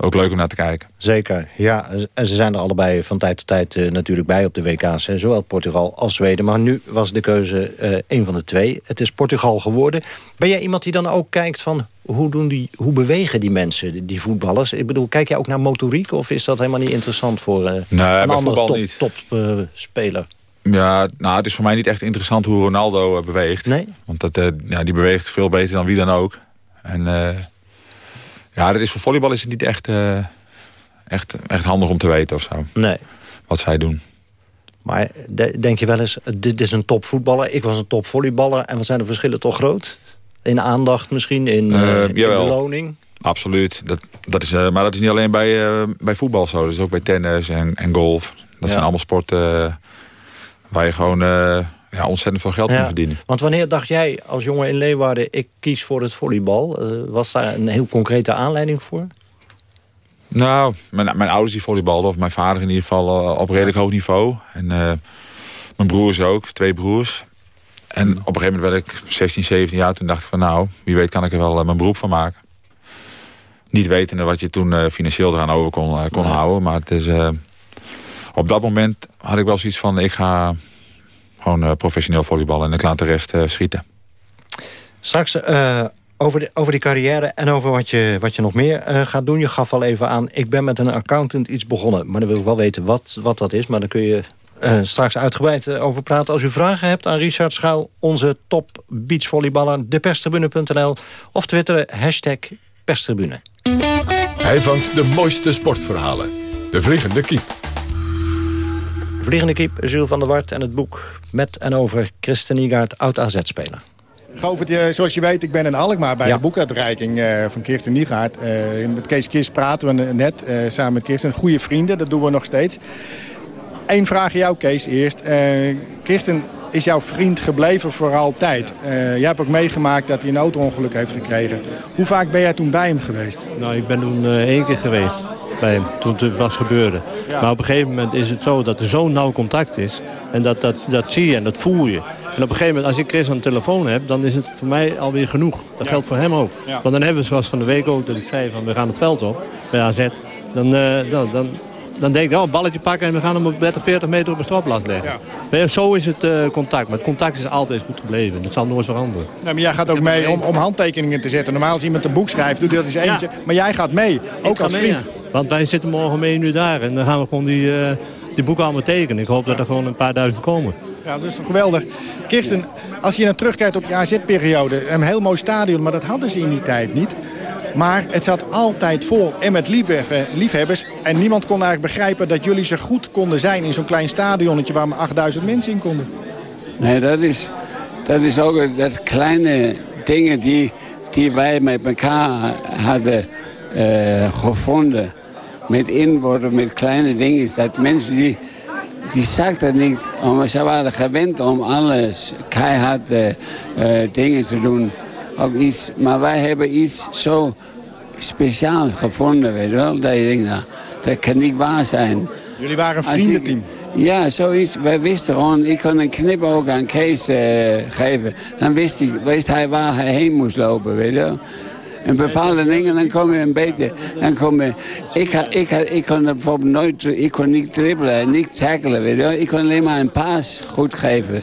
[SPEAKER 15] Ook leuk om naar te kijken.
[SPEAKER 13] Zeker, ja. En ze zijn er allebei van tijd tot tijd eh, natuurlijk bij op de WK's. hè. Zowel Portugal als Zweden. Maar nu was de keuze eh een van de twee. Het is Portugal geworden. Ben jij iemand die dan ook kijkt van... hoe, doen die, hoe bewegen die mensen, die- voetballers? Ik bedoel, kijk jij ook naar motoriek? Of is dat helemaal niet interessant voor eh,
[SPEAKER 15] Nee,
[SPEAKER 13] een andere
[SPEAKER 15] voetbal
[SPEAKER 13] top, topspeler?
[SPEAKER 15] Ja, nou, het is voor mij niet echt interessant hoe Ronaldo beweegt.
[SPEAKER 13] Nee?
[SPEAKER 15] Want dat, ja, die beweegt veel beter dan wie dan ook. En ja, dat is voor volleybal is het niet echt, eh, echt, echt handig om te weten of zo.
[SPEAKER 13] Nee.
[SPEAKER 15] Wat zij doen.
[SPEAKER 13] Maar de- denk je wel eens, dit is een topvoetballer. Ik was een topvolleyballer. En wat zijn de verschillen toch groot? In aandacht misschien, in, Eh, in beloning?
[SPEAKER 15] Absoluut. Dat, dat is, maar dat is niet alleen bij, bij voetbal zo. Dat is ook bij tennis en, en golf. Dat zijn allemaal sporten waar je gewoon ja, ontzettend veel geld
[SPEAKER 13] Ja.
[SPEAKER 15] kan verdienen.
[SPEAKER 13] Want wanneer dacht jij als jongen in Leeuwarden... ik kies voor het volleybal? Eh, was daar een heel concrete aanleiding voor?
[SPEAKER 15] Nou, mijn, mijn ouders die volleybalden, of mijn vader in ieder geval eh, op redelijk hoog niveau. En eh, mijn broers ook, twee broers. En op een gegeven moment werd ik 16, 17 jaar. Toen dacht ik van nou, wie weet kan ik er wel mijn beroep van maken. Niet wetende wat je toen financieel eraan over kon, kon houden. Maar het is, op dat moment had ik wel zoiets van ik ga gewoon eh, professioneel volleyballen. En ik laat de rest eh, schieten.
[SPEAKER 13] Straks eh, over, de, over die carrière en over wat je, wat je nog meer eh, gaat doen. Je gaf al even aan, ik ben met een accountant iets begonnen. Maar dan wil ik wel weten wat, wat dat is. Maar daar kun je eh, straks uitgebreid over praten. Als u vragen hebt aan Richard Schuil, onze top beachvolleyballer... deperstribune.nl of twitteren hashtag perstribune.
[SPEAKER 1] Hij vangt de mooiste sportverhalen. De Vliegende Kiep.
[SPEAKER 13] Vliegende Kiep, Jules van der Wart en het boek met en over Christen Niegaard, oud-AZ-speler.
[SPEAKER 11] Govert, eh, zoals je weet, ik ben in Alkmaar bij
[SPEAKER 13] Ja.
[SPEAKER 11] de boekuitreiking eh, van Kirsten Niegaard. Eh, met Kees Kist praten we net eh, samen met Kirsten. Goede vrienden, dat doen we nog steeds. Eén vraag aan jou, Kees, eerst. Eh, Kirsten is jouw vriend gebleven voor altijd. Eh jij hebt ook meegemaakt dat hij een auto-ongeluk heeft gekregen. Hoe vaak ben jij toen bij hem geweest?
[SPEAKER 20] Nou, ik ben toen eh, één keer geweest bij hem, toen het was gebeurde.
[SPEAKER 11] Ja.
[SPEAKER 20] Maar op een gegeven moment is het zo dat er zo'n nauw contact is. En dat, dat, dat zie je en dat voel je. En op een gegeven moment, als ik Chris aan de telefoon heb, dan is het voor mij alweer genoeg. Dat geldt voor hem ook.
[SPEAKER 11] Ja.
[SPEAKER 20] Want dan hebben we zoals van de week ook, dat ik zei van we gaan het veld op, bij AZ. Dan, eh, dan, dan, dan denk ik, oh, een balletje pakken en we gaan hem op 30, 40 meter op een stoplast leggen. Maar ja, Zo is het eh, contact. Maar het contact is altijd goed gebleven. Dat zal nooit veranderen.
[SPEAKER 11] Nou, maar jij gaat ook mee om, om handtekeningen te zetten. Normaal als iemand een boek schrijft, doet hij dat eens eentje. Maar jij gaat mee, ook als
[SPEAKER 20] mee,
[SPEAKER 11] vriend.
[SPEAKER 20] ja. Want wij zitten morgen om 1 uur daar. En dan gaan we gewoon die, eh, die boeken allemaal tekenen. Ik hoop dat er gewoon een paar duizend komen.
[SPEAKER 11] Ja, dat is toch geweldig. Kirsten, als je dan terugkijkt op je AZ-periode... een heel mooi stadion, maar dat hadden ze in die tijd niet. Maar het zat altijd vol en met liefhebbe- liefhebbers. En niemand kon eigenlijk begrijpen dat jullie zo goed konden zijn... in zo'n klein stadionnetje waar maar 8000 mensen in konden.
[SPEAKER 21] Nee, dat is, dat is ook dat kleine dingen die, die wij met elkaar hadden eh, gevonden. Met inwoorden, met kleine dingen. Dat mensen die, die zakten niet, omdat ze waren gewend om alles keihard eh, eh, dingen te doen. Ook iets, maar wij hebben iets zo speciaals gevonden, weet je wel. Dat je denkt, nou, dat kan niet waar zijn.
[SPEAKER 11] Jullie waren een
[SPEAKER 21] ik-
[SPEAKER 11] vriendenteam.
[SPEAKER 21] Ja, zoiets. Wij wisten gewoon, ik kon een knip ook aan Kees eh, geven. Dan wist, hij, wist hij waar hij heen moest lopen, weet je wel. En bepaalde dingen, dan kom je een beetje... Dan kom je, ik, had, ik, had, ik kon bijvoorbeeld nooit... Ik kon niet dribbelen en niet tackelen, weet je. Ik kon alleen maar een paas goed geven.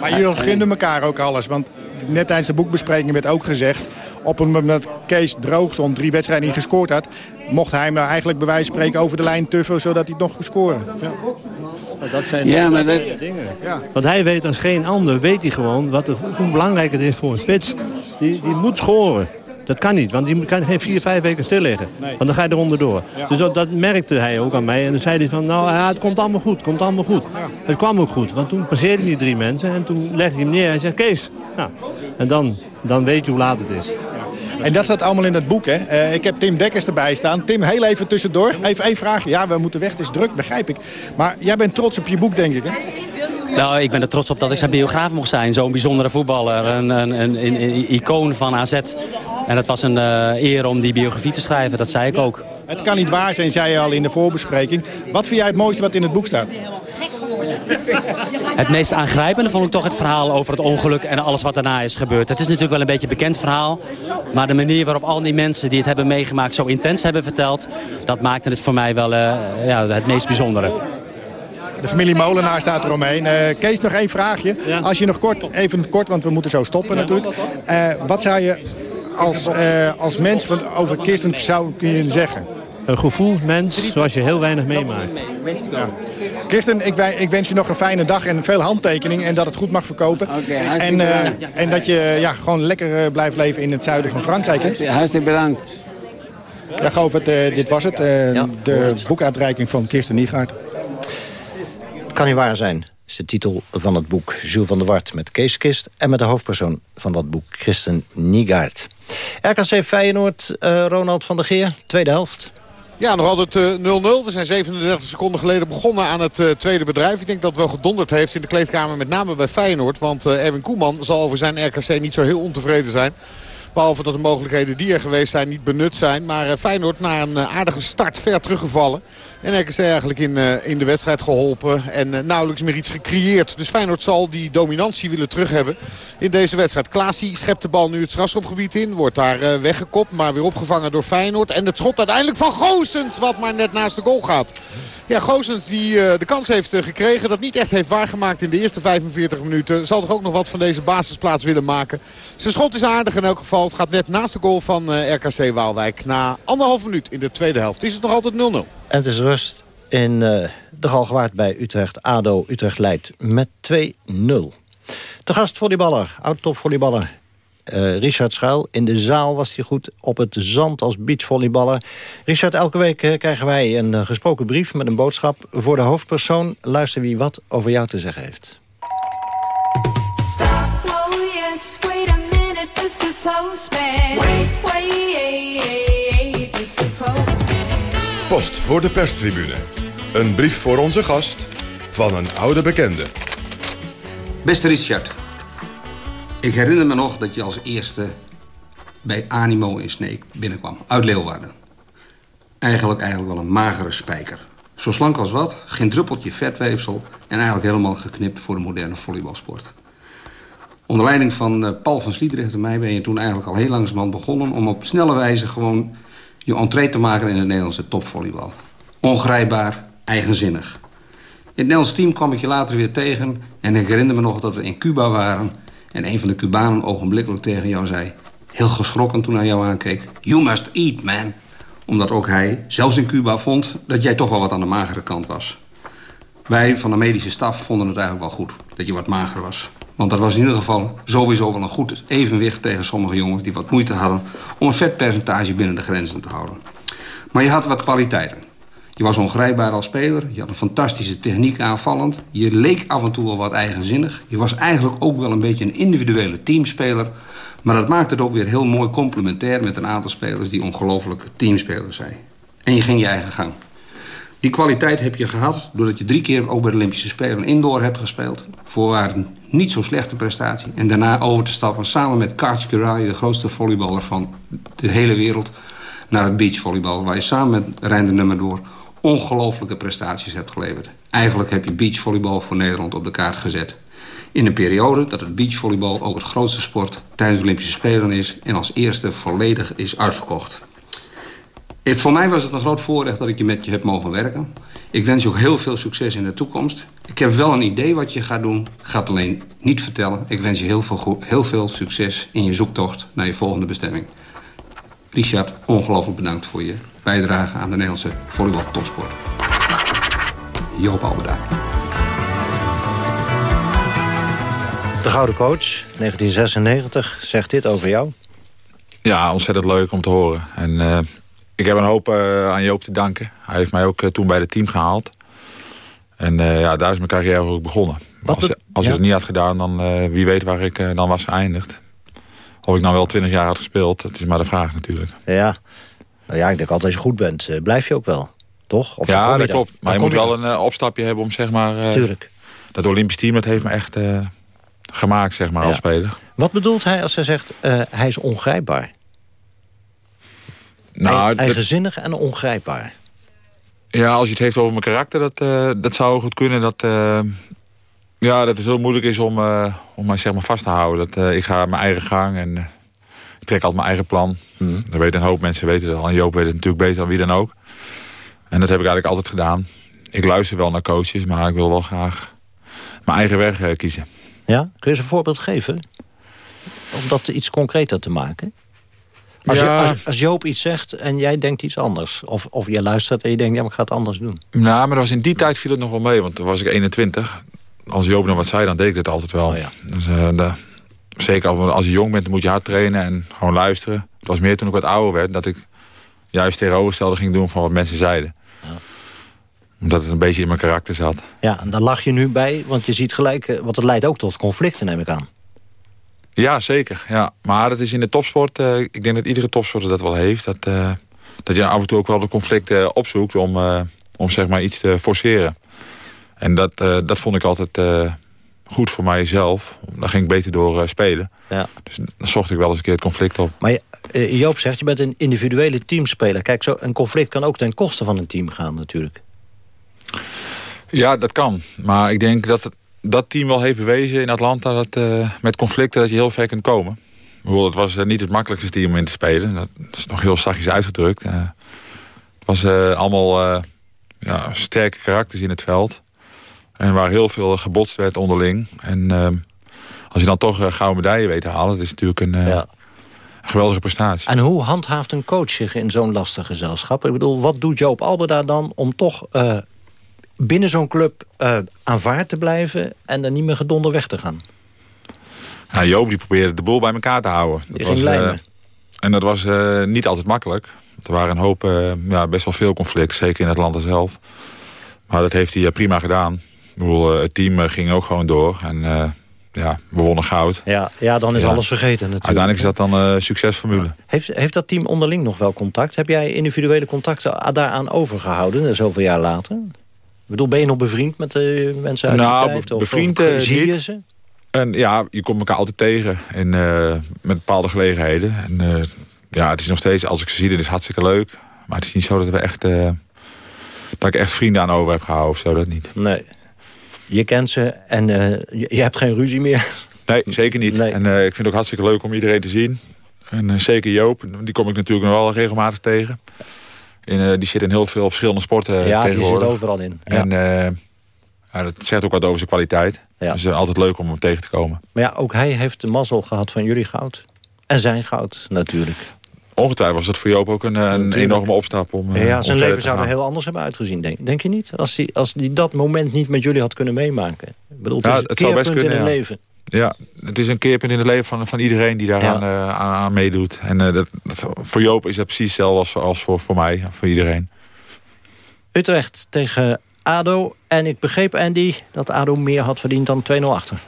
[SPEAKER 11] Maar jullie gunden elkaar ook alles. Want net tijdens de boekbespreking werd ook gezegd... op een moment dat Kees droog stond, drie wedstrijden niet gescoord had... mocht hij me eigenlijk bij wijze van spreken over de lijn tuffen... zodat hij het nog kon scoren.
[SPEAKER 20] Ja. Dat zijn
[SPEAKER 21] Ja, maar dat-
[SPEAKER 20] dingen. Want hij weet als geen ander, weet hij gewoon wat het, hoe belangrijk het is voor een spits. Die, die moet scoren. Dat kan niet, want die kan geen vier, vijf weken stil liggen. Want dan ga je eronder door.
[SPEAKER 11] Ja.
[SPEAKER 20] Dus dat, dat merkte hij ook aan mij. En dan zei hij van, nou ja, het komt allemaal goed, het komt allemaal goed. Het kwam ook goed, want toen passeerden die drie mensen. En toen legde hij hem neer en zei, Kees. Ja. En dan, dan weet je hoe laat het is.
[SPEAKER 11] En dat staat allemaal in het boek, hè. Eh, ik heb Tim Dekkers erbij staan. Tim, heel even tussendoor. Even één vraag. Ja, we moeten weg, het is druk, begrijp ik. Maar jij bent trots op je boek, denk ik, hè?
[SPEAKER 22] Nou, ik ben er trots op dat ik zijn biograaf mocht zijn. Zo'n bijzondere voetballer, een, een, een, een- een icoon van AZ. En het was een eh, eer om die biografie te schrijven, dat zei ik ook.
[SPEAKER 11] Het kan niet waar zijn, zei je al in de voorbespreking. Wat vind jij het mooiste wat in het boek staat?
[SPEAKER 22] Het meest aangrijpende vond ik toch het verhaal over het ongeluk en alles wat daarna is gebeurd. Het is natuurlijk wel een beetje een bekend verhaal. Maar de manier waarop al die mensen die het hebben meegemaakt zo intens hebben verteld... dat maakte het voor mij wel eh, ja, het meest bijzondere.
[SPEAKER 11] De familie Molenaar staat eromheen. Eh Kees, nog één vraagje. Als je nog kort, even kort, want we moeten zo stoppen natuurlijk. Eh, wat zou je als, eh, als mens van, over Kirsten zou kunnen zeggen?
[SPEAKER 20] Een gevoelsmens zoals je heel weinig meemaakt.
[SPEAKER 11] Ja. Kirsten, ik, wij- ik wens je nog een fijne dag en veel handtekening. En dat het goed mag verkopen. en, en dat je ja, gewoon lekker blijft leven in het zuiden van Frankrijk. Hè?
[SPEAKER 21] Hartstikke bedankt.
[SPEAKER 11] Ja, Govert, eh, dit was het. eh, de boekuitreiking van Kirsten Niegaard.
[SPEAKER 13] Kan niet waar zijn, is de titel van het boek. Jules van der Wart met Kees Kist... en met de hoofdpersoon van dat boek, Christen Niegaard. RKC Feyenoord, eh, Ronald van der Geer, tweede helft.
[SPEAKER 9] Ja, nog altijd eh, 0-0. We zijn 37 seconden geleden begonnen aan het eh, tweede bedrijf. Ik denk dat het wel gedonderd heeft in de kleedkamer, met name bij Feyenoord. Want eh, Erwin Koeman zal over zijn RKC niet zo heel ontevreden zijn. Behalve dat de mogelijkheden die er geweest zijn niet benut zijn. Maar eh, Feyenoord na een eh, aardige start ver teruggevallen. En RKC eigenlijk in, eh, in de wedstrijd geholpen. En eh, nauwelijks meer iets gecreëerd. Dus Feyenoord zal die dominantie willen terug hebben in deze wedstrijd. Klaasie schept de bal nu het strafschopgebied in. Wordt daar eh, weggekopt, maar weer opgevangen door Feyenoord. En het schot uiteindelijk van Goossens, wat maar net naast de goal gaat. Ja, Goossens die de kans heeft gekregen. Dat niet echt heeft waargemaakt in de eerste 45 minuten. Zal toch ook nog wat van deze basisplaats willen maken. Zijn schot is aardig in elk geval. Het gaat net naast de goal van RKC Waalwijk. Na anderhalf minuut in de tweede helft is het nog altijd 0-0.
[SPEAKER 13] En het is rust in eh, de Galgenwaard bij Utrecht. ADO Utrecht leidt met 2-0. Te gast volleyballer, oud-topvolleyballer eh, Richard Schuil. In de zaal was hij goed op het zand als beachvolleyballer. Richard, elke week eh, krijgen wij een gesproken brief met een boodschap voor de hoofdpersoon. Luister wie wat over jou te zeggen heeft.
[SPEAKER 23] Oh yes, wait a minute, Mr. Postman. Wait, wait.
[SPEAKER 1] Post voor de perstribune. Een brief voor onze gast van een oude bekende.
[SPEAKER 24] Beste Richard, ik herinner me nog dat je als eerste bij Animo in Sneek binnenkwam, uit Leeuwarden. Eigenlijk, eigenlijk wel een magere spijker. Zo slank als wat, geen druppeltje vetweefsel... en eigenlijk helemaal geknipt voor de moderne volleybalsport. Onder leiding van eh, Paul van Sliedrecht en mij ben je toen eigenlijk al heel langzamerhand begonnen... om op snelle wijze gewoon je entree te maken in het Nederlandse topvolleybal. Ongrijpbaar, eigenzinnig. In het Nederlands team kwam ik je later weer tegen... en ik herinner me nog dat we in Cuba waren... en een van de Cubanen ogenblikkelijk tegen jou zei... heel geschrokken toen hij jou aankeek... You must eat, man. Omdat ook hij, zelfs in Cuba, vond... dat jij toch wel wat aan de magere kant was. Wij van de medische staf vonden het eigenlijk wel goed... dat je wat mager was. Want dat was in ieder geval sowieso wel een goed evenwicht... tegen sommige jongens die wat moeite hadden... om een vetpercentage binnen de grenzen te houden. Maar je had wat kwaliteiten. Je was ongrijpbaar als speler. Je had een fantastische techniek aanvallend. Je leek af en toe wel wat eigenzinnig. Je was eigenlijk ook wel een beetje een individuele teamspeler. Maar dat maakte het ook weer heel mooi complementair met een aantal spelers... die ongelooflijke teamspelers zijn. En je ging je eigen gang. Die kwaliteit heb je gehad doordat je drie keer ook bij de Olympische Spelen indoor hebt gespeeld. Voorwaar een niet zo slechte prestatie. En daarna over te stappen samen met Karch Kiraly, de grootste volleyballer van de hele wereld... naar het beachvolleybal, waar je samen met Rijn de Nummer door ongelooflijke prestaties hebt geleverd. Eigenlijk heb je beachvolleybal voor Nederland op de kaart gezet. In een periode dat het beachvolleybal ook het grootste sport tijdens de Olympische Spelen is... en als eerste volledig is uitverkocht. Het, voor mij was het een groot voorrecht dat ik je met je heb mogen werken. Ik wens je ook heel veel succes in de toekomst. Ik heb wel een idee wat je gaat doen. Ik ga het alleen niet vertellen. Ik wens je heel veel, heel veel succes in je zoektocht naar je volgende bestemming. Richard, ongelooflijk bedankt voor je bijdrage aan de Nederlandse volleybal topsport. Joop Albeda.
[SPEAKER 13] De Gouden Coach, 1996, zegt dit over jou.
[SPEAKER 15] Ja, ontzettend leuk om te horen. En uh, ik heb een hoop uh, aan Joop te danken. Hij heeft mij ook uh, toen bij het team gehaald. En ja, daar is mijn carrière ook begonnen. Wat als als ja. het niet had gedaan, dan wie weet waar ik dan was geëindigd. Of ik nou wel twintig jaar had gespeeld, dat is maar de vraag natuurlijk.
[SPEAKER 13] Ja, nou ja ik denk altijd als je goed bent, blijf je ook wel. Toch?
[SPEAKER 15] Of ja, dat klopt. Maar je moet wel een opstapje hebben om zeg maar...
[SPEAKER 13] Tuurlijk.
[SPEAKER 15] Dat Olympisch team, dat heeft me echt gemaakt, zeg maar, ja. als speler.
[SPEAKER 13] Wat bedoelt hij als hij zegt, hij is ongrijpbaar?
[SPEAKER 15] Nou,
[SPEAKER 13] Eigenzinnig en ongrijpbaar.
[SPEAKER 15] Ja, als je het heeft over mijn karakter, dat, uh, dat zou goed kunnen. Dat, uh, ja, dat het heel moeilijk is om, uh, om mij zeg maar, vast te houden. Dat, ik ga mijn eigen gang en ik trek altijd mijn eigen plan. Hmm. Dat weten een hoop mensen, weten dat. En Joop weet het natuurlijk beter dan wie dan ook. En dat heb ik eigenlijk altijd gedaan. Ik luister wel naar coaches, maar ik wil wel graag mijn eigen weg kiezen.
[SPEAKER 13] Ja? Kun je eens een voorbeeld geven? Om dat iets concreter te maken? Als,
[SPEAKER 15] ja.
[SPEAKER 13] je, als, als, Joop iets zegt en jij denkt iets anders. Of, of je luistert en je denkt, ja, maar ik ga het anders doen.
[SPEAKER 15] Nou, maar was in die tijd viel het nog wel mee. Want toen was ik 21. Als Joop nog wat zei, dan deed ik het altijd wel.
[SPEAKER 13] Oh, ja.
[SPEAKER 15] dus, uh, de, zeker als je jong bent, dan moet je hard trainen en gewoon luisteren. Het was meer toen ik wat ouder werd, dat ik juist tegenovergestelde ging doen van wat mensen zeiden. Ja. Omdat het een beetje in mijn karakter zat.
[SPEAKER 13] Ja, en daar lach je nu bij, want je ziet gelijk... Want het leidt ook tot conflicten, neem ik aan.
[SPEAKER 15] Ja, zeker. Ja. Maar dat is in de topsport... Uh, ik denk dat iedere topsporter dat wel heeft. Dat, uh, dat je af en toe ook wel de conflicten uh, opzoekt... om, om zeg maar iets te forceren. En dat, dat vond ik altijd goed voor mijzelf. Daar ging ik beter door spelen.
[SPEAKER 13] Ja.
[SPEAKER 15] Dus dan zocht ik wel eens een keer het conflict op.
[SPEAKER 13] Maar Joop zegt, je bent een individuele teamspeler. Kijk, zo, een conflict kan ook ten koste van een team gaan natuurlijk.
[SPEAKER 15] Ja, dat kan. Maar ik denk dat het dat team wel heeft bewezen in Atlanta... Dat, uh, met conflicten dat je heel ver kunt komen. Het was uh, niet het makkelijkste team om in te spelen. Dat is nog heel zachtjes uitgedrukt. Uh, het was allemaal ja, sterke karakters in het veld. En waar heel veel gebotst werd onderling. En als je dan toch gouden medaille weet te halen... dat is natuurlijk een, ja. een geweldige prestatie.
[SPEAKER 13] En hoe handhaaft een coach zich in zo'n lastig gezelschap? Ik bedoel, wat doet Joop Alberda dan om toch binnen zo'n club uh, aanvaard te blijven... en er niet meer gedonder weg te gaan?
[SPEAKER 15] Ja, Joop die probeerde de boel bij elkaar te houden.
[SPEAKER 13] Dat was, uh,
[SPEAKER 15] en dat was uh, niet altijd makkelijk. Er waren een hoop, ja, best wel veel conflicten, zeker in het land zelf. Maar dat heeft hij prima gedaan. Bedoel, het team ging ook gewoon door. En ja, we wonnen goud.
[SPEAKER 13] Ja, ja dan is ja. alles vergeten natuurlijk.
[SPEAKER 15] Uiteindelijk is dat dan een succesformule. Ja.
[SPEAKER 13] Heeft, heeft dat team onderling nog wel contact? Heb jij individuele contacten daaraan overgehouden, zoveel jaar later? Ik bedoel, ben je nog bevriend met de mensen uit
[SPEAKER 15] nou,
[SPEAKER 13] die tijd? Of,
[SPEAKER 15] bevriend,
[SPEAKER 13] of zie je ze?
[SPEAKER 15] En ja, je komt elkaar altijd tegen. En, uh, met bepaalde gelegenheden. En ja, het is nog steeds, als ik ze zie, dat is hartstikke leuk. Maar het is niet zo dat we echt... Dat ik echt vrienden aan over heb gehouden of zo, dat niet.
[SPEAKER 13] Nee. Je kent ze en je, je, hebt geen ruzie meer?
[SPEAKER 15] Nee, zeker niet.
[SPEAKER 13] Nee.
[SPEAKER 15] En ik vind het ook hartstikke leuk om iedereen te zien. En zeker Joop, die kom ik natuurlijk nog wel regelmatig tegen. Uh, die zit in heel veel verschillende sporten
[SPEAKER 13] ja,
[SPEAKER 15] tegenwoordig.
[SPEAKER 13] Ja, die zit overal in. Ja.
[SPEAKER 15] En ja, dat zegt ook wat over zijn kwaliteit.
[SPEAKER 13] Ja.
[SPEAKER 15] Dus altijd leuk om hem tegen te komen.
[SPEAKER 13] Maar ja, ook hij heeft de mazzel gehad van jullie goud. En zijn goud natuurlijk.
[SPEAKER 15] Ongetwijfeld was dat voor Joop ook een, een enorme opstap. Om,
[SPEAKER 13] ja, zijn
[SPEAKER 15] om
[SPEAKER 13] leven zou er heel anders hebben uitgezien, denk, denk je niet? Als hij als die dat moment niet met jullie had kunnen meemaken. Ik bedoel, het,
[SPEAKER 15] ja,
[SPEAKER 13] is
[SPEAKER 15] het zou best kunnen,
[SPEAKER 13] in
[SPEAKER 15] ja.
[SPEAKER 13] leven.
[SPEAKER 15] Ja, het is een keerpunt in het leven van, van iedereen die daaraan ja. uh, aan, aan, meedoet. En uh, dat, dat, voor Joop is dat precies hetzelfde als, als voor, voor mij, voor iedereen.
[SPEAKER 13] Utrecht tegen ADO. En ik begreep, Andy, dat ADO meer had verdiend dan 2-0 achter.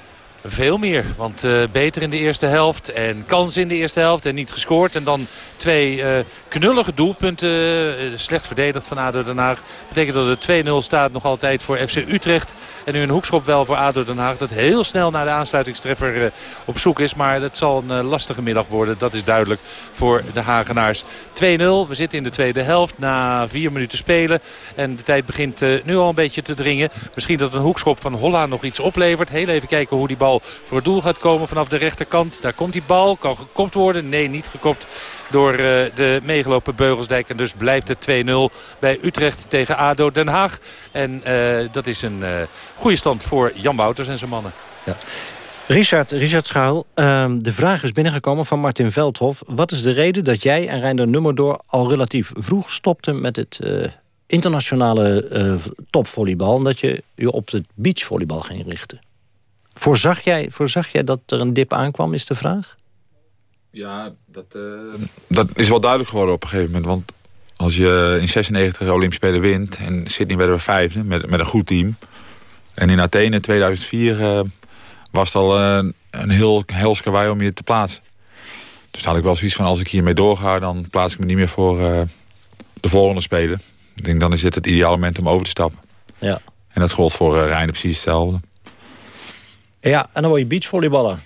[SPEAKER 10] Veel meer, want uh, beter in de eerste helft en kans in de eerste helft en niet gescoord. En dan twee uh, knullige doelpunten, uh, slecht verdedigd van ADO Den Haag. Betekent dat het 2-0 staat nog altijd voor FC Utrecht. En nu een hoekschop wel voor ADO Den Haag. Dat heel snel naar de aansluitingstreffer op zoek is. Maar dat zal een lastige middag worden, dat is duidelijk voor de Hagenaars. 2-0, we zitten in de tweede helft na vier minuten spelen. En de tijd begint nu al een beetje te dringen. Misschien dat een hoekschop van Holla nog iets oplevert. Heel even kijken hoe die bal voor het doel gaat komen vanaf de rechterkant. Daar komt die bal. Kan gekopt worden. Nee, niet gekopt door uh, de meegelopen Beugelsdijk. En dus blijft het 2-0 bij Utrecht tegen ADO Den Haag. En uh, dat is een uh, goede stand voor Jan Wouters en zijn mannen.
[SPEAKER 13] Ja. Richard, Richard Schuil, uh, de vraag is binnengekomen van Martin Veldhof. Wat is de reden dat jij en Reinder Nummerdoor al relatief vroeg stopten met het internationale topvolleybal... en dat je je op het beachvolleybal ging richten? Voorzag jij, voorzag jij dat er een dip aankwam, is de vraag?
[SPEAKER 15] Ja, dat, uh, dat is wel duidelijk geworden op een gegeven moment. Want als je in 96 Olympische Spelen wint... en Sydney werden we vijfde met, met een goed team... en in Athene 2004 was het al uh, een heel hels karwei om je te plaatsen. Dus daar had ik wel zoiets van, als ik hiermee doorga... dan plaats ik me niet meer voor de volgende spelen. Ik denk, dan is dit het ideale moment om over te stappen.
[SPEAKER 13] Ja.
[SPEAKER 15] En dat gold voor Reine precies hetzelfde.
[SPEAKER 13] Ja, en dan word je beachvolleyballer.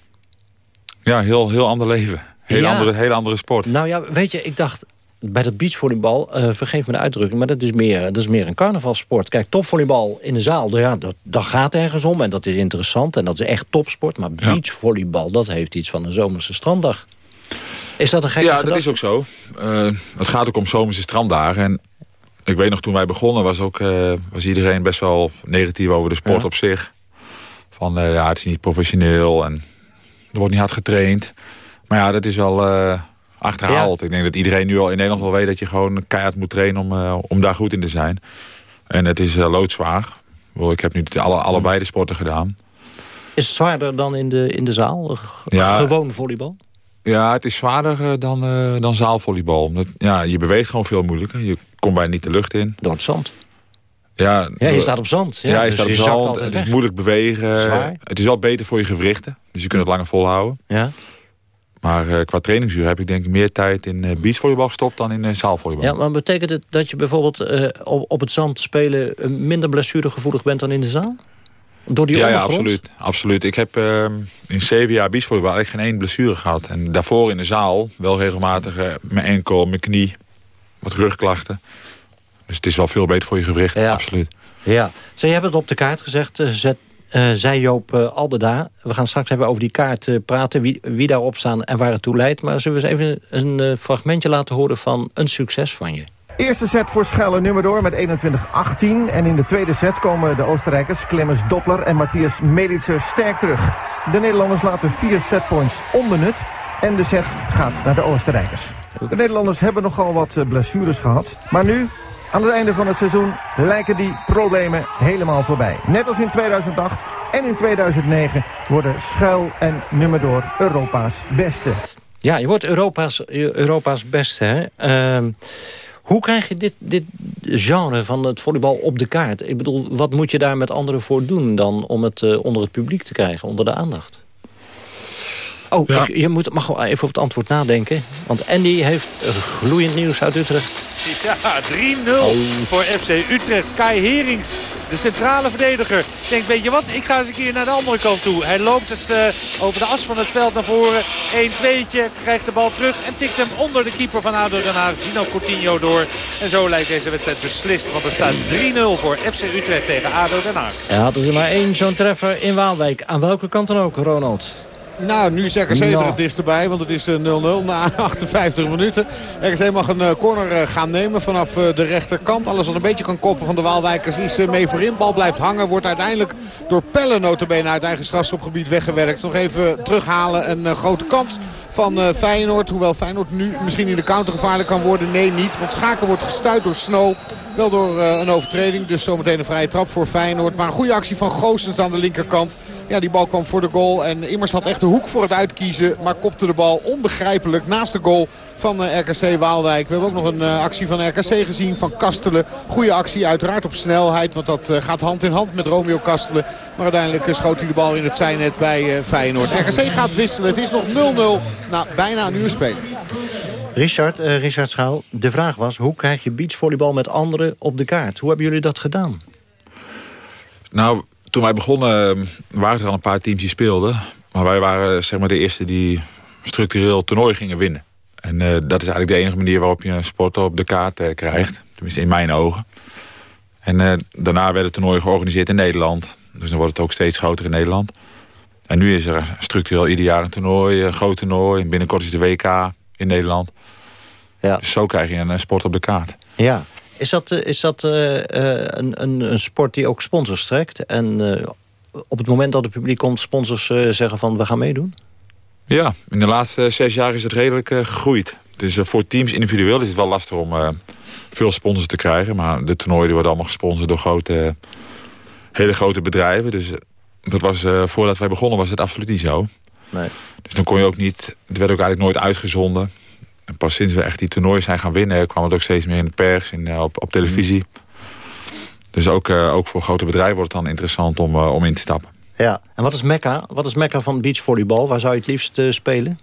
[SPEAKER 15] Ja, heel, heel ander leven. Heel, ja. andere, heel andere sport.
[SPEAKER 13] Nou ja, weet je, ik dacht bij dat beachvolleybal, uh, vergeef me de uitdrukking... maar dat is meer, dat is meer een carnavalsport. Kijk, topvolleybal in de zaal, ja, dat, dat gaat ergens om... en dat is interessant en dat is echt topsport. Maar beachvolleybal, dat heeft iets van een zomerse stranddag. Is dat een gekke
[SPEAKER 15] Ja,
[SPEAKER 13] gedachte?
[SPEAKER 15] dat is ook zo. Uh, het gaat ook om zomerse stranddagen. En ik weet nog, toen wij begonnen was, ook, uh, was iedereen best wel negatief over de sport ja. op zich. Van, ja, het is niet professioneel en er wordt niet hard getraind. Maar ja, dat is wel achterhaald. Ja. Ik denk dat iedereen nu al in Nederland wel weet dat je gewoon keihard moet trainen om, uh, om daar goed in te zijn. En het is uh, loodzwaar. Ik heb nu alle, allebei de sporten gedaan.
[SPEAKER 13] Is het zwaarder dan in de, in de zaal? Ja, gewoon volleybal?
[SPEAKER 15] Ja, het is zwaarder dan, uh, dan zaalvolleybal. Omdat, ja, je beweegt gewoon veel moeilijker. Je komt bijna niet de lucht in.
[SPEAKER 13] Door het zand?
[SPEAKER 15] Ja,
[SPEAKER 13] ja, je staat op zand. Ja,
[SPEAKER 15] ja je
[SPEAKER 13] dus
[SPEAKER 15] staat op
[SPEAKER 13] je
[SPEAKER 15] zand. Het is moeilijk bewegen.
[SPEAKER 13] Zwaar.
[SPEAKER 15] Het is wel beter voor je gewrichten. Dus je kunt het langer volhouden.
[SPEAKER 13] Ja.
[SPEAKER 15] Maar uh, qua trainingsuur heb ik denk ik meer tijd in uh, beachvolleybal gestopt dan in uh, zaalvolleybal.
[SPEAKER 13] Ja, maar betekent het dat je bijvoorbeeld op, op het zand spelen minder blessuregevoelig bent dan in de zaal? Door die
[SPEAKER 15] ja, ja, absoluut, absoluut. Ik heb in zeven jaar beachvolleybal eigenlijk geen één blessure gehad. En daarvoor in de zaal wel regelmatig mijn enkel, mijn knie, wat rugklachten. Dus het is wel veel beter voor je gewricht,
[SPEAKER 13] ja.
[SPEAKER 15] absoluut.
[SPEAKER 13] Ja, Zo, je hebt het op de kaart gezegd. Zet uh, zei Joop uh, Albeda. We gaan straks even over die kaart uh, praten, wie, wie daarop staan en waar het toe leidt. Maar zullen we eens even een fragmentje laten horen van een succes van je?
[SPEAKER 25] Eerste set voor Schuilen nummer door met 21-18. En in de tweede set komen de Oostenrijkers Clemens Doppler en Matthias Melitzer sterk terug. De Nederlanders laten vier setpoints onbenut. En de set gaat naar de Oostenrijkers. De Nederlanders hebben nogal wat blessures gehad. Maar nu aan het einde van het seizoen lijken die problemen helemaal voorbij. Net als in 2008 en in 2009 worden Schuil en Nummerdoor Europa's beste.
[SPEAKER 13] Ja, je wordt Europa's, Europa's beste. Hè? Uh, hoe krijg je dit, dit genre van het volleybal op de kaart? Ik bedoel, wat moet je daar met anderen voor doen dan om het uh, onder het publiek te krijgen, onder de aandacht? Oh, ja. ik, je moet, mag wel even over het antwoord nadenken. Want Andy heeft gloeiend nieuws uit Utrecht.
[SPEAKER 10] Ja, 3-0 oh. voor FC Utrecht. Kai Herings, de centrale verdediger, denkt, weet je wat, ik ga eens een keer naar de andere kant toe. Hij loopt het uh, over de as van het veld naar voren. 1-2'tje, krijgt de bal terug en tikt hem onder de keeper van ADO Den Haag, Gino Coutinho, door. En zo lijkt deze wedstrijd beslist, want het staat 3-0 voor FC Utrecht tegen ADO Den Haag.
[SPEAKER 13] Ja, hadden ze maar één zo'n treffer in Waalwijk. Aan welke kant dan ook, Ronald?
[SPEAKER 9] Nou, nu is RKC er het dichtst bij, want het is 0-0 na 58 minuten. RKC mag een corner gaan nemen vanaf de rechterkant. Alles wat een beetje kan koppen van de Waalwijkers is mee voorin. Bal blijft hangen, wordt uiteindelijk door Pelle notabene uit eigen strafschopgebied weggewerkt. Nog even terughalen, een grote kans van Feyenoord. Hoewel Feyenoord nu misschien in de counter gevaarlijk kan worden. Nee, niet, want Schaken wordt gestuurd door Snow. Wel door een overtreding, dus zometeen een vrije trap voor Feyenoord. Maar een goede actie van Goossens aan de linkerkant. Ja, die bal kwam voor de goal en Immers had echt de hoek voor het uitkiezen. Maar kopte de bal onbegrijpelijk naast de goal van RKC Waalwijk. We hebben ook nog een actie van RKC gezien van Kastelen. Goede actie uiteraard op snelheid. Want dat gaat hand in hand met Romeo Kastelen. Maar uiteindelijk schoot hij de bal in het zijnet bij Feyenoord. RKC gaat wisselen. Het is nog 0-0 na bijna een uur spelen.
[SPEAKER 13] Richard, uh, Richard Schaal, de vraag was... hoe krijg je beachvolleybal met anderen op de kaart? Hoe hebben jullie dat gedaan?
[SPEAKER 15] Nou, toen wij begonnen waren er al een paar teams die speelden. Maar wij waren zeg maar, de eerste die structureel toernooi gingen winnen. En uh, dat is eigenlijk de enige manier waarop je een sporter op de kaart uh, krijgt. Tenminste in mijn ogen. En uh, daarna werden toernooien georganiseerd in Nederland. Dus dan wordt het ook steeds groter in Nederland. En nu is er structureel ieder jaar een toernooi, een groot toernooi. Binnenkort is de WK in Nederland.
[SPEAKER 13] Ja.
[SPEAKER 15] Dus zo krijg je een eh, sport op de kaart.
[SPEAKER 13] Ja. Is dat, eh, is dat eh, een, een, een sport die ook sponsors trekt? En op het moment dat het publiek komt, sponsors zeggen van we gaan meedoen?
[SPEAKER 15] Ja, in de laatste zes jaar is het redelijk gegroeid. Dus voor teams individueel is het wel lastig om veel sponsors te krijgen. Maar de toernooien worden allemaal gesponsord door grote, hele grote bedrijven. Dus dat was, voordat wij begonnen was het absoluut niet zo.
[SPEAKER 13] Nee.
[SPEAKER 15] Dus dan kon je ook niet... Het werd ook eigenlijk nooit uitgezonden. En pas sinds we echt die toernooien zijn gaan winnen... kwam het ook steeds meer in de pers, in, eh, op, op televisie. Dus ook, eh, ook voor grote bedrijven wordt het dan interessant om, eh, om in te stappen.
[SPEAKER 13] Ja. En wat is Mekka? Wat is Mekka van beachvolleybal? Waar zou je het liefst spelen?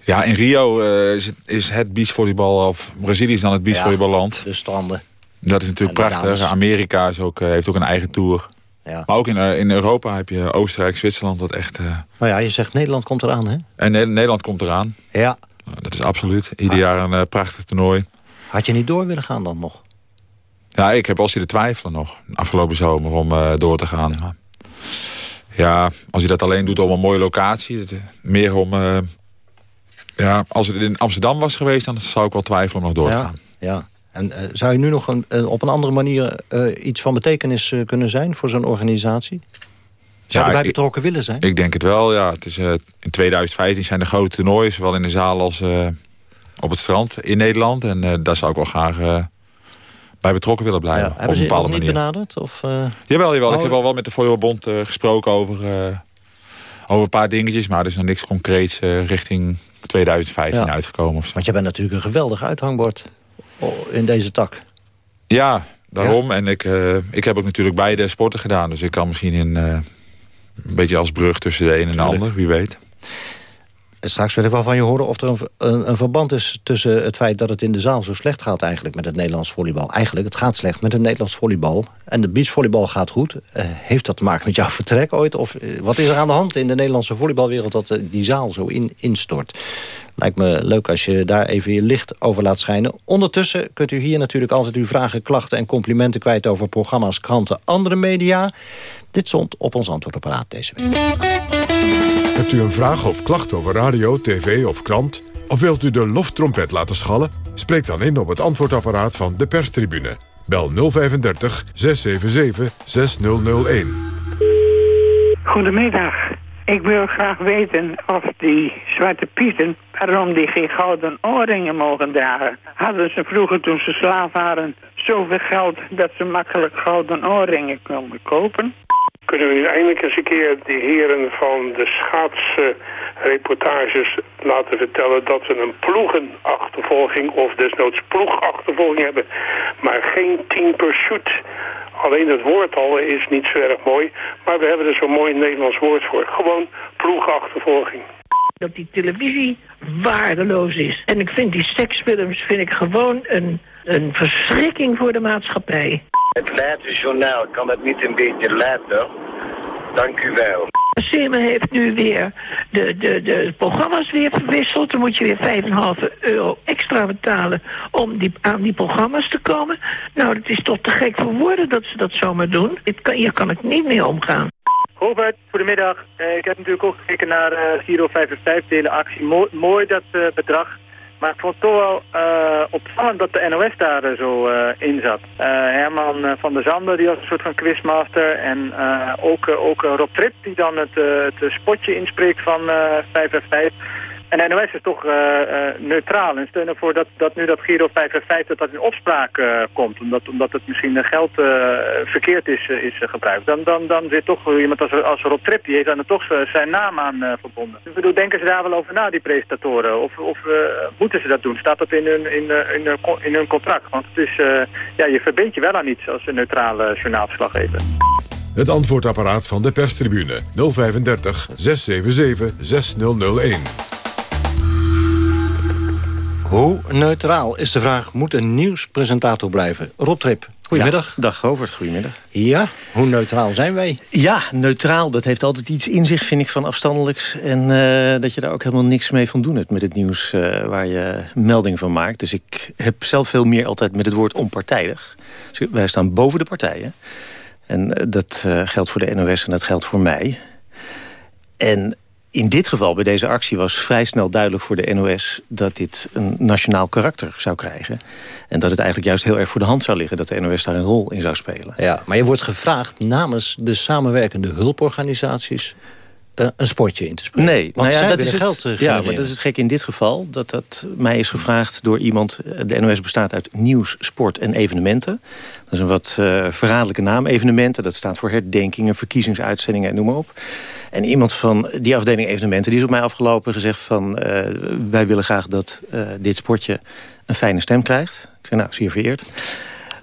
[SPEAKER 15] Ja, in Rio is, het, is het beachvolleybal... of Brazilië is dan het beachvolleyballand.
[SPEAKER 13] De stranden.
[SPEAKER 15] Dat is natuurlijk
[SPEAKER 13] En
[SPEAKER 15] prachtig. Amerika is ook, heeft ook een eigen tour.
[SPEAKER 13] Ja.
[SPEAKER 15] Maar ook in, eh, in Europa heb je Oostenrijk, Zwitserland... wat echt...
[SPEAKER 13] Nou ja, je zegt Nederland komt eraan, hè?
[SPEAKER 15] en Ne- Nederland komt eraan.
[SPEAKER 13] Ja.
[SPEAKER 15] Nou, dat is absoluut. Ieder jaar een eh, prachtig toernooi.
[SPEAKER 13] Had je niet door willen gaan dan nog?
[SPEAKER 15] Ja, ik heb wel zitten twijfelen nog. Afgelopen zomer om door te gaan. Ja. ja, als je dat alleen doet om een mooie locatie. Meer om... ja, als het in Amsterdam was geweest... dan zou ik wel twijfelen om nog door te
[SPEAKER 13] ja.
[SPEAKER 15] gaan.
[SPEAKER 13] Ja. En eh, zou je nu nog een, een- op een andere manier eh, iets van betekenis eh, kunnen zijn voor zo'n organisatie? Zou je erbij
[SPEAKER 15] ik-
[SPEAKER 13] betrokken willen zijn?
[SPEAKER 15] Ik denk het wel, ja. Het is, eh, in 2015 zijn er grote toernooien... zowel in de zaal als eh, op het strand in Nederland. En eh, daar zou ik wel graag eh, bij betrokken willen blijven.
[SPEAKER 13] Ja,
[SPEAKER 15] op
[SPEAKER 13] hebben
[SPEAKER 15] een bepaalde
[SPEAKER 13] niet
[SPEAKER 15] manier.
[SPEAKER 13] benaderd? Of, eh,
[SPEAKER 15] Jawel, jawel.
[SPEAKER 13] Oh,
[SPEAKER 15] ik heb al wel met de Volleybalbond eh gesproken over, eh, over een paar dingetjes. Maar er is nog niks concreets eh, richting 2015
[SPEAKER 13] Ja.
[SPEAKER 15] uitgekomen. Of zo.
[SPEAKER 13] Want je bent natuurlijk een geweldig uithangbord oh, in deze tak.
[SPEAKER 15] Ja, daarom. En ik, eh, ik heb ook natuurlijk beide sporten gedaan. Dus ik kan misschien in, eh, een beetje als brug tussen de een en de ander. Wie weet.
[SPEAKER 13] Straks wil ik wel van je horen of er een, een, verband is tussen het feit dat het in de zaal zo slecht gaat eigenlijk met het Nederlands volleybal. Eigenlijk, het gaat slecht met het Nederlands volleybal. En de beachvolleybal gaat goed. Eh, heeft dat te maken met jouw vertrek ooit? Of eh, wat is er aan de hand in de Nederlandse volleybalwereld dat eh, die zaal zo in, instort? Lijkt me leuk als je daar even je licht over laat schijnen. Ondertussen kunt u hier natuurlijk altijd uw vragen, klachten en complimenten kwijt over programma's, kranten, andere media. Dit stond op ons antwoordapparaat deze week.
[SPEAKER 1] Hebt u een vraag of klacht over radio, tv of krant? Of wilt u de loftrompet laten schallen? Spreek dan in op het antwoordapparaat van de perstribune. Bel 035 677 6001.
[SPEAKER 26] Goedemiddag. Ik wil graag weten of die zwarte pieten, waarom die geen gouden oorringen mogen dragen. Hadden ze vroeger toen ze slaaf waren zoveel geld dat ze makkelijk gouden oorringen konden kopen?
[SPEAKER 27] Kunnen we nu eindelijk eens een keer de heren van de schaatsreportages laten vertellen dat we een ploegenachtervolging of desnoods ploegachtervolging hebben, maar geen team pursuit. Alleen het woord al is niet zo erg mooi, maar we hebben er zo'n mooi Nederlands woord voor. Gewoon ploegachtervolging.
[SPEAKER 26] Dat die televisie waardeloos is. En ik vind die seksfilms vind ik gewoon een, een verschrikking voor de maatschappij.
[SPEAKER 28] Het Leidenjournaal kan het niet een beetje later. Dank u wel.
[SPEAKER 26] Sema heeft nu weer de, de, de programma's weer verwisseld. Dan moet je weer 5,5 euro extra betalen om die, aan die programma's te komen. Nou, dat is toch te gek voor woorden dat ze dat zomaar doen. Het kan, hier kan ik niet mee omgaan.
[SPEAKER 29] Robert, goedemiddag. Eh, ik heb natuurlijk ook gekeken naar eh Giro 55, de hele actie. Mooi, mooi dat eh, bedrag. Maar ik vond het toch wel eh, opvallend dat de NOS daar eh, zo eh, in zat. Herman van der Zanden, die was een soort van quizmaster. En ook, ook Rob Trip, die dan het, het spotje inspreekt van eh 555. En NOS is toch eh, eh, neutraal. En stel ervoor dat, dat nu dat Giro 555 dat in opspraak eh, komt. Omdat, omdat het misschien geld verkeerd is, is gebruikt. Dan, dan, dan zit toch iemand als, als Rob Trip, die heeft daar toch zijn naam aan verbonden. Ik denken ze daar wel over na, die presentatoren? Of, of moeten ze dat doen? Staat dat in hun, in, in, in contract? Want het is, ja, je verbindt je wel aan iets als een neutrale journaalverslaggever.
[SPEAKER 1] Het antwoordapparaat van de perstribune 035 677 6001.
[SPEAKER 13] Hoe neutraal is de vraag, moet een nieuwspresentator blijven? Rob Trip, goedemiddag.
[SPEAKER 30] dag Govert, goedemiddag.
[SPEAKER 13] Ja, hoe neutraal zijn wij?
[SPEAKER 30] Ja, neutraal, dat heeft altijd iets in zich, vind ik, van afstandelijks. En eh, dat je daar ook helemaal niks mee van doen hebt met het nieuws eh, waar je melding van maakt. Dus ik heb zelf veel meer altijd met het woord onpartijdig. Dus wij staan boven de partijen. En eh, dat geldt voor de NOS en dat geldt voor mij. En in dit geval, bij deze actie, was vrij snel duidelijk voor de NOS... dat dit een nationaal karakter zou krijgen. En dat het eigenlijk juist heel erg voor de hand zou liggen... dat de NOS daar een rol in zou spelen.
[SPEAKER 13] Ja, maar je wordt gevraagd namens de samenwerkende hulporganisaties... eh, een sportje in te spelen.
[SPEAKER 30] Nee,
[SPEAKER 13] Want
[SPEAKER 30] nou ja,
[SPEAKER 13] zij
[SPEAKER 30] dat is
[SPEAKER 13] geld
[SPEAKER 30] het,
[SPEAKER 13] eh,
[SPEAKER 30] ja,
[SPEAKER 13] genereren.
[SPEAKER 30] maar dat is het gek in dit geval. Dat dat mij is gevraagd door iemand. De NOS bestaat uit nieuws, sport en evenementen. Dat is een wat eh, verraderlijke naam. Evenementen, dat staat voor herdenkingen, verkiezingsuitzendingen en noem maar op. En iemand van die afdeling evenementen die is op mij afgelopen gezegd van... eh, wij willen graag dat eh, dit sportje een fijne stem krijgt. Ik zei, nou, zeer vereerd.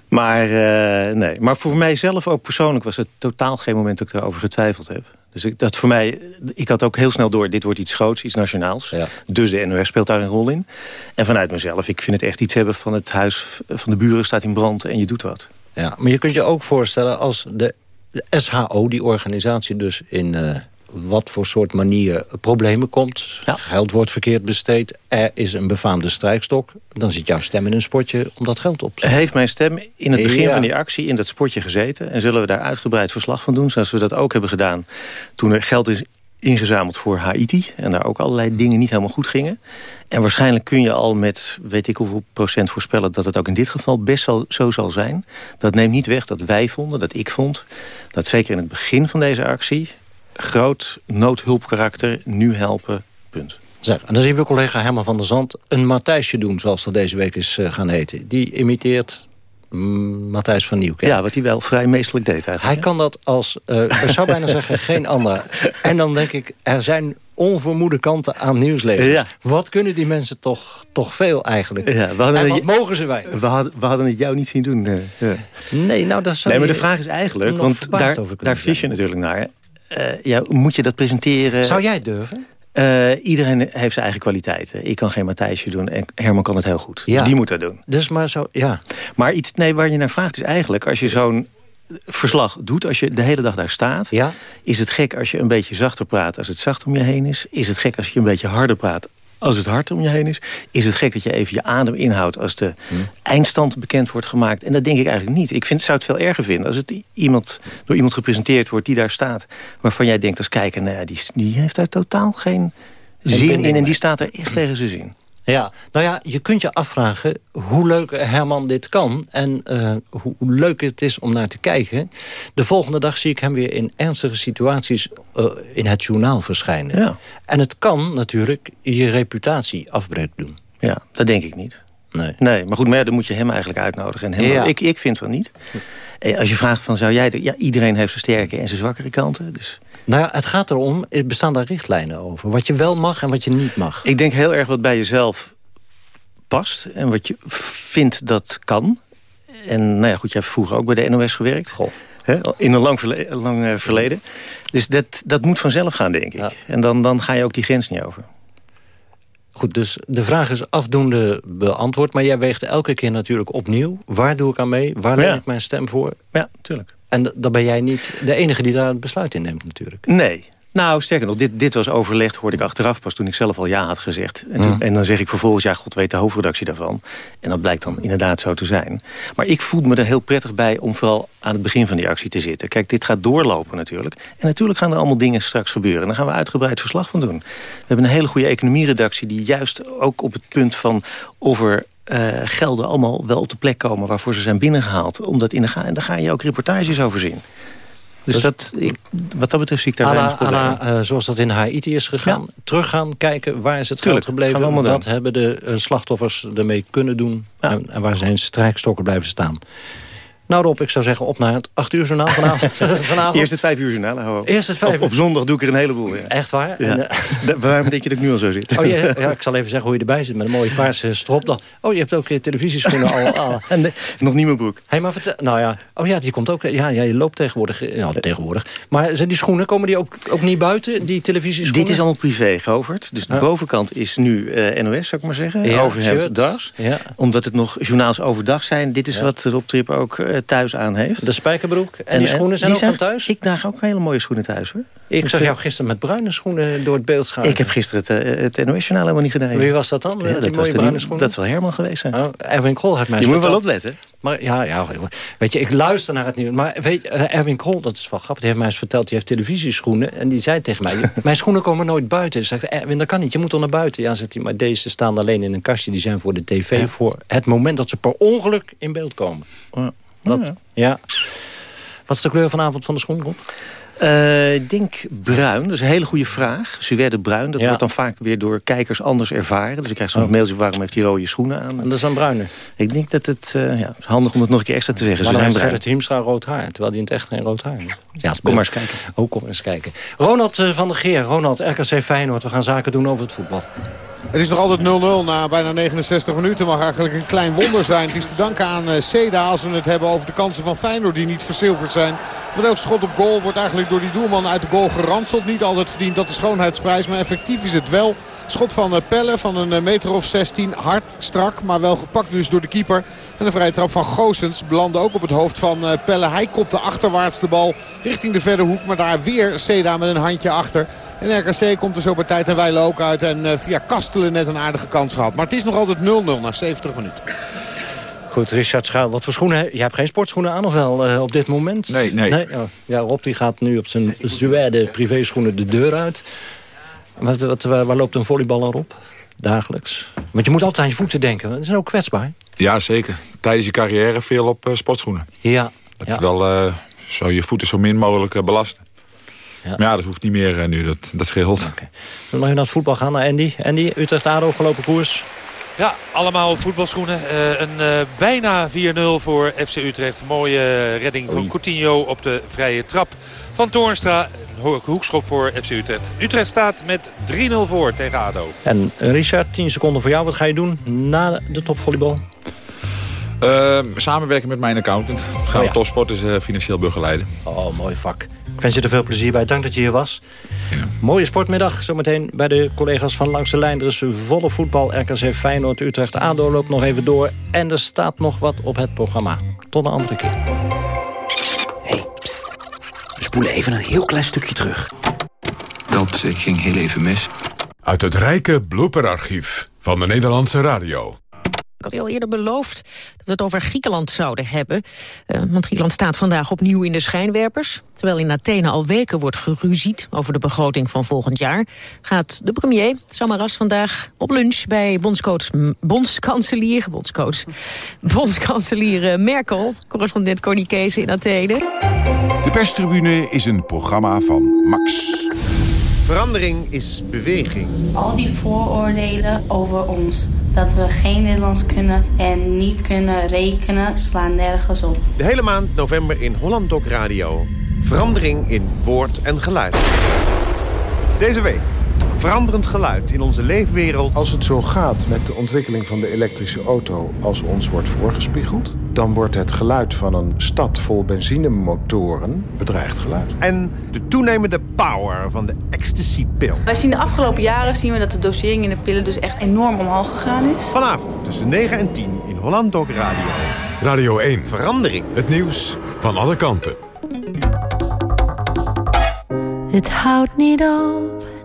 [SPEAKER 30] Maar, eh, nee. maar voor mijzelf ook persoonlijk was het totaal geen moment dat ik erover getwijfeld heb. Dus ik, dat voor mij, ik had ook heel snel door, dit wordt iets groots, iets nationaals. Dus de NOS speelt daar een rol in. En vanuit mezelf, ik vind het echt iets hebben van het huis van de buren staat in brand en je doet wat.
[SPEAKER 13] Ja, maar je kunt je ook voorstellen als de, de SHO, die organisatie dus in wat voor soort manier problemen komt. Geld wordt verkeerd besteed. Er is een befaamde strijkstok. Dan zit jouw stem in een spotje om dat geld op te
[SPEAKER 30] Heeft mijn stem in het begin
[SPEAKER 13] Ja.
[SPEAKER 30] van die actie in dat spotje gezeten. En zullen we daar uitgebreid verslag van doen. Zoals we dat ook hebben gedaan toen er geld is ingezameld voor Haiti. En daar ook allerlei dingen niet helemaal goed gingen. En waarschijnlijk kun je al met weet ik hoeveel procent voorspellen... dat het ook in dit geval best zo zal zijn. Dat neemt niet weg dat wij vonden, dat ik vond... dat zeker in het begin van deze actie... groot noodhulpkarakter, nu helpen, punt.
[SPEAKER 13] Zeg, en dan zien we collega Herman van der Zand een Matthijsje doen... zoals dat deze week is eh, gaan heten. Die imiteert mm, Matthijs van Nieuwkerk.
[SPEAKER 30] Ja, wat hij wel vrij meestelijk deed eigenlijk.
[SPEAKER 13] Hij kan dat als, eh, ik zou bijna zeggen, geen ander. En dan denk ik, er zijn onvermoede kanten aan nieuwslezers.
[SPEAKER 30] Ja.
[SPEAKER 13] Wat kunnen die mensen toch, toch veel eigenlijk?
[SPEAKER 30] Ja, we
[SPEAKER 13] en wat mogen ze wij?
[SPEAKER 30] We hadden, we hadden het jou niet zien doen. eh, ja.
[SPEAKER 13] Nee, nou dat zou
[SPEAKER 30] Nee, maar de vraag is eigenlijk, want daar, daar vis je natuurlijk naar. Eh, ja, moet je dat presenteren?
[SPEAKER 13] Zou jij het durven?
[SPEAKER 30] Eh, iedereen heeft zijn eigen kwaliteiten. Ik kan geen Matthijsje doen en Herman kan het heel goed.
[SPEAKER 13] Ja.
[SPEAKER 30] Dus die moet dat doen.
[SPEAKER 13] Dus maar zo, ja.
[SPEAKER 30] Maar iets nee, waar je naar vraagt is eigenlijk... als je zo'n verslag doet, als je de hele dag daar staat...
[SPEAKER 13] Ja?
[SPEAKER 30] is het gek als je een beetje zachter praat als het zacht om je heen is? Is het gek als je een beetje harder praat als het hard om je heen is? Is het gek dat je even je adem inhoudt als de
[SPEAKER 13] Hm.
[SPEAKER 30] eindstand bekend wordt gemaakt? En dat denk ik eigenlijk niet. Ik vind, zou het veel erger vinden als het iemand, door iemand gepresenteerd wordt die daar staat... waarvan jij denkt als kijker, nou ja, die, die heeft daar totaal geen zin in... en die staat er echt tegen zijn zin.
[SPEAKER 13] Ja, nou ja, je kunt je afvragen hoe leuk Herman dit kan... en eh, hoe, leuk het is om naar te kijken. De volgende dag zie ik hem weer in ernstige situaties eh, in het journaal verschijnen.
[SPEAKER 30] Ja.
[SPEAKER 13] En het kan natuurlijk je reputatie afbreuk doen.
[SPEAKER 30] Ja, dat denk ik niet.
[SPEAKER 13] Nee.
[SPEAKER 30] Nee, maar goed, maar ja, dan moet je hem eigenlijk uitnodigen. En hem
[SPEAKER 13] Ja.
[SPEAKER 30] ik, ik vind van niet. Eh, Als je vraagt van, zou jij... De, ja, iedereen heeft zijn sterke en zijn zwakkere kanten. Dus
[SPEAKER 13] Nou ja, het gaat erom, er bestaan daar richtlijnen over. Wat je wel mag en wat je niet mag.
[SPEAKER 30] ik denk heel erg wat bij jezelf past. En wat je vindt dat kan. En nou ja, goed, jij hebt vroeger ook bij de NOS gewerkt. Hè, in een lang, verle- lang eh, verleden. Dus dat, dat moet vanzelf gaan, denk ik. En dan, dan ga je ook die grens niet over.
[SPEAKER 13] Goed, dus de vraag is afdoende beantwoord. Maar jij weegt elke keer natuurlijk opnieuw. Waar doe ik aan mee? Waar leen
[SPEAKER 30] Ja.
[SPEAKER 13] ik mijn stem voor?
[SPEAKER 30] Ja, tuurlijk.
[SPEAKER 13] En dan ben jij niet de enige die daar het besluit in neemt natuurlijk.
[SPEAKER 30] Nee. Nou, sterker nog, dit, dit was overlegd, hoorde ik achteraf pas toen ik zelf al ja had gezegd. En, toen-
[SPEAKER 13] Mm.
[SPEAKER 30] en dan zeg ik vervolgens, ja, god weet de hoofdredactie daarvan. En dat blijkt dan inderdaad zo te zijn. Maar ik voelde me er heel prettig bij om vooral aan het begin van die actie te zitten. Kijk, dit gaat doorlopen natuurlijk. En natuurlijk gaan er allemaal dingen straks gebeuren. En daar gaan we uitgebreid verslag van doen. We hebben een hele goede economieredactie die juist ook op het punt van of er eh, gelden allemaal wel op de plek komen waarvoor ze zijn binnengehaald. Omdat in de ga en daar ga je ook reportages over zien. Dus,
[SPEAKER 13] Dus-
[SPEAKER 30] dat, ik, wat dat betreft zie ik daar probleem.
[SPEAKER 13] alla, eh, zoals dat in Haiti is gegaan. Teruggaan, kijken waar is het
[SPEAKER 30] Tuurlijk,
[SPEAKER 13] geld gebleven.
[SPEAKER 30] gaan
[SPEAKER 13] Wat hebben de eh, slachtoffers ermee kunnen doen. En, en waar zijn strijkstokken blijven staan. Nou Rob, ik zou zeggen op naar het 8 uur journaal vanavond. vanavond.
[SPEAKER 30] Eerst het vijf uur journaal.
[SPEAKER 13] Eerst het vijf
[SPEAKER 30] op,
[SPEAKER 13] uur.
[SPEAKER 30] op zondag doe ik er een heleboel. Ja.
[SPEAKER 13] Echt waar?
[SPEAKER 30] Ja.
[SPEAKER 13] En, eh,
[SPEAKER 30] Waarom denk je dat ik nu al zo zit?
[SPEAKER 13] Oh, ja, ja, ik zal even zeggen hoe je erbij zit met een mooie paarse stropdas. Oh, je hebt ook je televisieschoenen al. al.
[SPEAKER 30] Nee, nog niet mijn broek.
[SPEAKER 13] Hey, maar vertel, nou ja, oh ja, die komt ook. Ja, ja je loopt tegenwoordig. Ja, tegenwoordig. Maar zijn die schoenen komen die ook, ook niet buiten? Die televisieschoenen?
[SPEAKER 30] Dit is allemaal privé, Govert. Dus de bovenkant is nu eh, NOS, zou ik maar zeggen.
[SPEAKER 13] Ja,
[SPEAKER 30] Overhemd, das.
[SPEAKER 13] Ja.
[SPEAKER 30] Omdat het nog journaals overdag zijn. Dit is wat Rob Trip ook eh, eh, thuis aan heeft.
[SPEAKER 13] De spijkerbroek en, die schoenen zijn ook
[SPEAKER 30] zijn-
[SPEAKER 13] van thuis?
[SPEAKER 30] Ik draag ook hele mooie schoenen thuis hoor.
[SPEAKER 13] Ik
[SPEAKER 30] Dus,
[SPEAKER 13] zag
[SPEAKER 30] eh,
[SPEAKER 13] jou gisteren met bruine schoenen door het beeld schuiven.
[SPEAKER 30] Ik heb gisteren het, eh, het NOS-journaal helemaal niet gedaan.
[SPEAKER 13] Wie was dat dan?
[SPEAKER 30] Ja, dat,
[SPEAKER 13] mooie
[SPEAKER 30] was de-
[SPEAKER 13] bruine schoenen?
[SPEAKER 30] dat zal Herman geweest zijn.
[SPEAKER 13] Oh, Erwin Krol heeft mij
[SPEAKER 30] Je moet wel opletten.
[SPEAKER 13] Maar ja, ja, weet je, ik luister naar het nieuws. Maar weet je, eh, Erwin Krol, dat is wel grappig, die heeft mij eens verteld... die heeft televisieschoenen en die zei tegen mij... mijn schoenen komen nooit buiten. Zei, Erwin, dat kan niet, je moet toch naar buiten. Ja, zegt hij, maar deze staan alleen in een kastje. Die zijn voor de tv, voor het moment dat ze per ongeluk in beeld komen. Dat,
[SPEAKER 30] Ja.
[SPEAKER 13] ja. Wat is de kleur vanavond van de schoen, Rob?
[SPEAKER 30] Eh, ik denk bruin. Dat is een hele goede vraag. Suède bruin. Dat
[SPEAKER 13] Ja.
[SPEAKER 30] wordt dan vaak weer door kijkers anders ervaren. Dus ik krijg soms
[SPEAKER 13] Oh.
[SPEAKER 30] mailtje waarom heeft hij rode schoenen aan.
[SPEAKER 13] En dat is dan bruiner.
[SPEAKER 30] Ik denk dat het eh, ja, het is handig om het nog een keer extra te zeggen.
[SPEAKER 13] Maar
[SPEAKER 30] Ze
[SPEAKER 13] dan
[SPEAKER 30] zijn
[SPEAKER 13] heeft
[SPEAKER 30] bruin.
[SPEAKER 13] Gerrit Hiemstra rood haar. Terwijl hij in het echt geen rood haar heeft. Ja, het
[SPEAKER 30] Kom maar eens kijken.
[SPEAKER 13] Oh, kom maar eens kijken. Ronald eh, van der Geer. Ronald, RKC Feyenoord. We gaan zaken doen over het voetbal.
[SPEAKER 9] Het is nog altijd 0-0 na bijna 69 minuten. Mag eigenlijk een klein wonder zijn. Het is te danken aan eh, Seda als we het hebben over de kansen van Feyenoord die niet verzilverd zijn. Want elk schot op goal wordt eigenlijk door die doelman uit de goal geranseld. Niet altijd verdient dat de schoonheidsprijs, maar effectief is het wel. Schot van eh, Pelle van een eh, meter of 16. Hard, strak, maar wel gepakt dus door de keeper. En een vrije trap van Goossens belandde ook op het hoofd van eh, Pelle. Hij kopte achterwaarts de bal richting de verre hoek. Maar daar weer Seda met een handje achter. En RKC komt er zo bij tijd en wijle ook uit. En via Kastelen net een aardige kans gehad. Maar het is nog altijd 0-0 na 70 minuten.
[SPEAKER 13] Goed, Richard Schuil, wat voor schoenen... Je hebt geen sportschoenen aan of wel eh, op dit moment?
[SPEAKER 15] Nee, nee.
[SPEAKER 13] Oh. Ja, Rob die gaat nu op zijn Zwede privéschoenen de deur uit. Wat, wat, waar, waar loopt een volleyballer op? Dagelijks. Want je moet altijd aan je voeten denken. Ze zijn ook kwetsbaar.
[SPEAKER 15] Ja, zeker. Tijdens je carrière veel op eh, sportschoenen.
[SPEAKER 13] Ja.
[SPEAKER 15] Dat
[SPEAKER 13] ja.
[SPEAKER 15] je wel eh, zo je voeten zo min mogelijk eh, belasten.
[SPEAKER 13] Ja.
[SPEAKER 15] Maar ja, dat hoeft niet meer nu. Dat, dat scheelt.
[SPEAKER 13] Zullen we naar het voetbal gaan, naar Andy? Andy, Utrecht-Ado, gelopen koers.
[SPEAKER 10] Ja, allemaal voetbalschoenen. Eh, een eh, bijna 4-0 voor FC Utrecht. Mooie redding van Coutinho op de vrije trap van Toornstra. Een ho- hoekschop voor FC Utrecht. Utrecht staat met 3-0 voor tegen ADO.
[SPEAKER 13] En eh, Richard, 10 seconden voor jou. Wat ga je doen na de topvolleybal?
[SPEAKER 15] Eh, samenwerken met mijn accountant. Gaan
[SPEAKER 13] Oh
[SPEAKER 15] we
[SPEAKER 13] ja.
[SPEAKER 15] topsporters eh, financieel begeleiden.
[SPEAKER 13] Oh, mooi vak. Ik wens je er veel plezier bij. Dank dat je hier was. Mooie sportmiddag. Zometeen bij de collega's van Langs de Lijn. Er is volle voetbal. RKC Feyenoord, Utrecht, ADO loopt nog even door. En er staat nog wat op het programma. Tot een andere keer.
[SPEAKER 31] We spoelen even een heel klein stukje terug.
[SPEAKER 1] Dat ging heel even mis. Uit het rijke blooperarchief van de Nederlandse radio.
[SPEAKER 32] Ik had al eerder beloofd dat we het over Griekenland zouden hebben. Eh, want Griekenland staat vandaag opnieuw in de schijnwerpers. Terwijl in Athene al weken wordt geruzied over de begroting van volgend jaar... gaat de premier Samaras vandaag op lunch bij bondscoach, bondskanselier... bondscoach, bondskanselier eh, Merkel, correspondent Connie Kees in Athene.
[SPEAKER 33] De perstribune is een programma van Max.
[SPEAKER 34] Verandering is beweging.
[SPEAKER 35] Al die vooroordelen over ons, dat we geen Nederlands kunnen en niet kunnen rekenen, slaan nergens op.
[SPEAKER 34] De hele maand november in Holland Doc Radio. Verandering in woord en geluid. Deze week. Veranderend geluid in onze leefwereld.
[SPEAKER 36] Als het zo gaat met de ontwikkeling van de elektrische auto als ons wordt voorgespiegeld... dan wordt het geluid van een stad vol benzinemotoren bedreigd geluid.
[SPEAKER 34] En de toenemende power van de ecstasy-pil.
[SPEAKER 37] Wij zien de afgelopen jaren zien we dat de dosering in de pillen dus echt enorm omhoog gegaan is.
[SPEAKER 34] Vanavond tussen 9 en 10 in Holland Doc Radio.
[SPEAKER 1] Radio 1.
[SPEAKER 34] Verandering.
[SPEAKER 1] Het nieuws van alle kanten.
[SPEAKER 23] Het houdt niet op,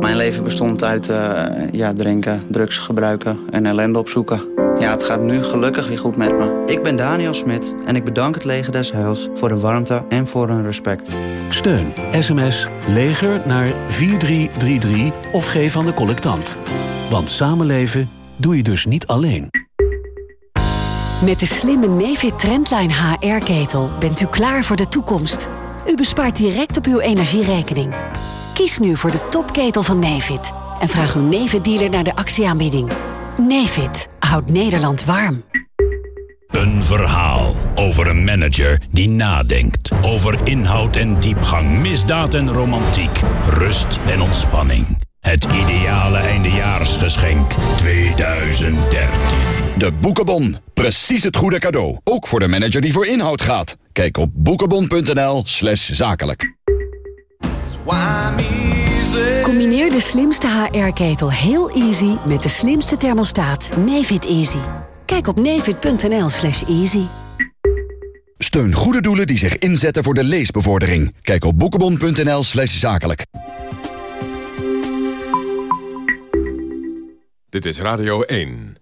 [SPEAKER 38] Mijn leven bestond uit eh, ja, drinken, drugs gebruiken en ellende opzoeken.
[SPEAKER 39] Ja, het gaat nu gelukkig weer goed met me. Ik ben Daniel Smit en ik bedank het Leger des Heils voor de warmte en voor hun respect.
[SPEAKER 34] Steun sms leger naar 4333 of geef aan de collectant. Want samenleven doe je dus niet alleen.
[SPEAKER 40] Met de slimme Nefit Trendline HR-ketel bent u klaar voor de toekomst. U bespaart direct op uw energierekening. Kies nu voor de topketel van Nefit en vraag uw Nefit-dealer naar de actieaanbieding. Nefit houdt Nederland warm.
[SPEAKER 32] Een verhaal over een manager die nadenkt. Over inhoud en diepgang, misdaad en romantiek, rust en ontspanning. Het ideale eindejaarsgeschenk 2013.
[SPEAKER 41] De Boekenbon. Precies het goede cadeau. Ook voor de manager die voor inhoud gaat. Kijk op boekenbon.nl slash zakelijk.
[SPEAKER 40] Combineer de slimste HR-ketel heel easy met de slimste thermostaat Nefit Easy. Kijk op nefit.nl slash easy.
[SPEAKER 41] Steun goede doelen die zich inzetten voor de leesbevordering. Kijk op boekenbon.nl slash zakelijk.
[SPEAKER 1] Dit is Radio 1.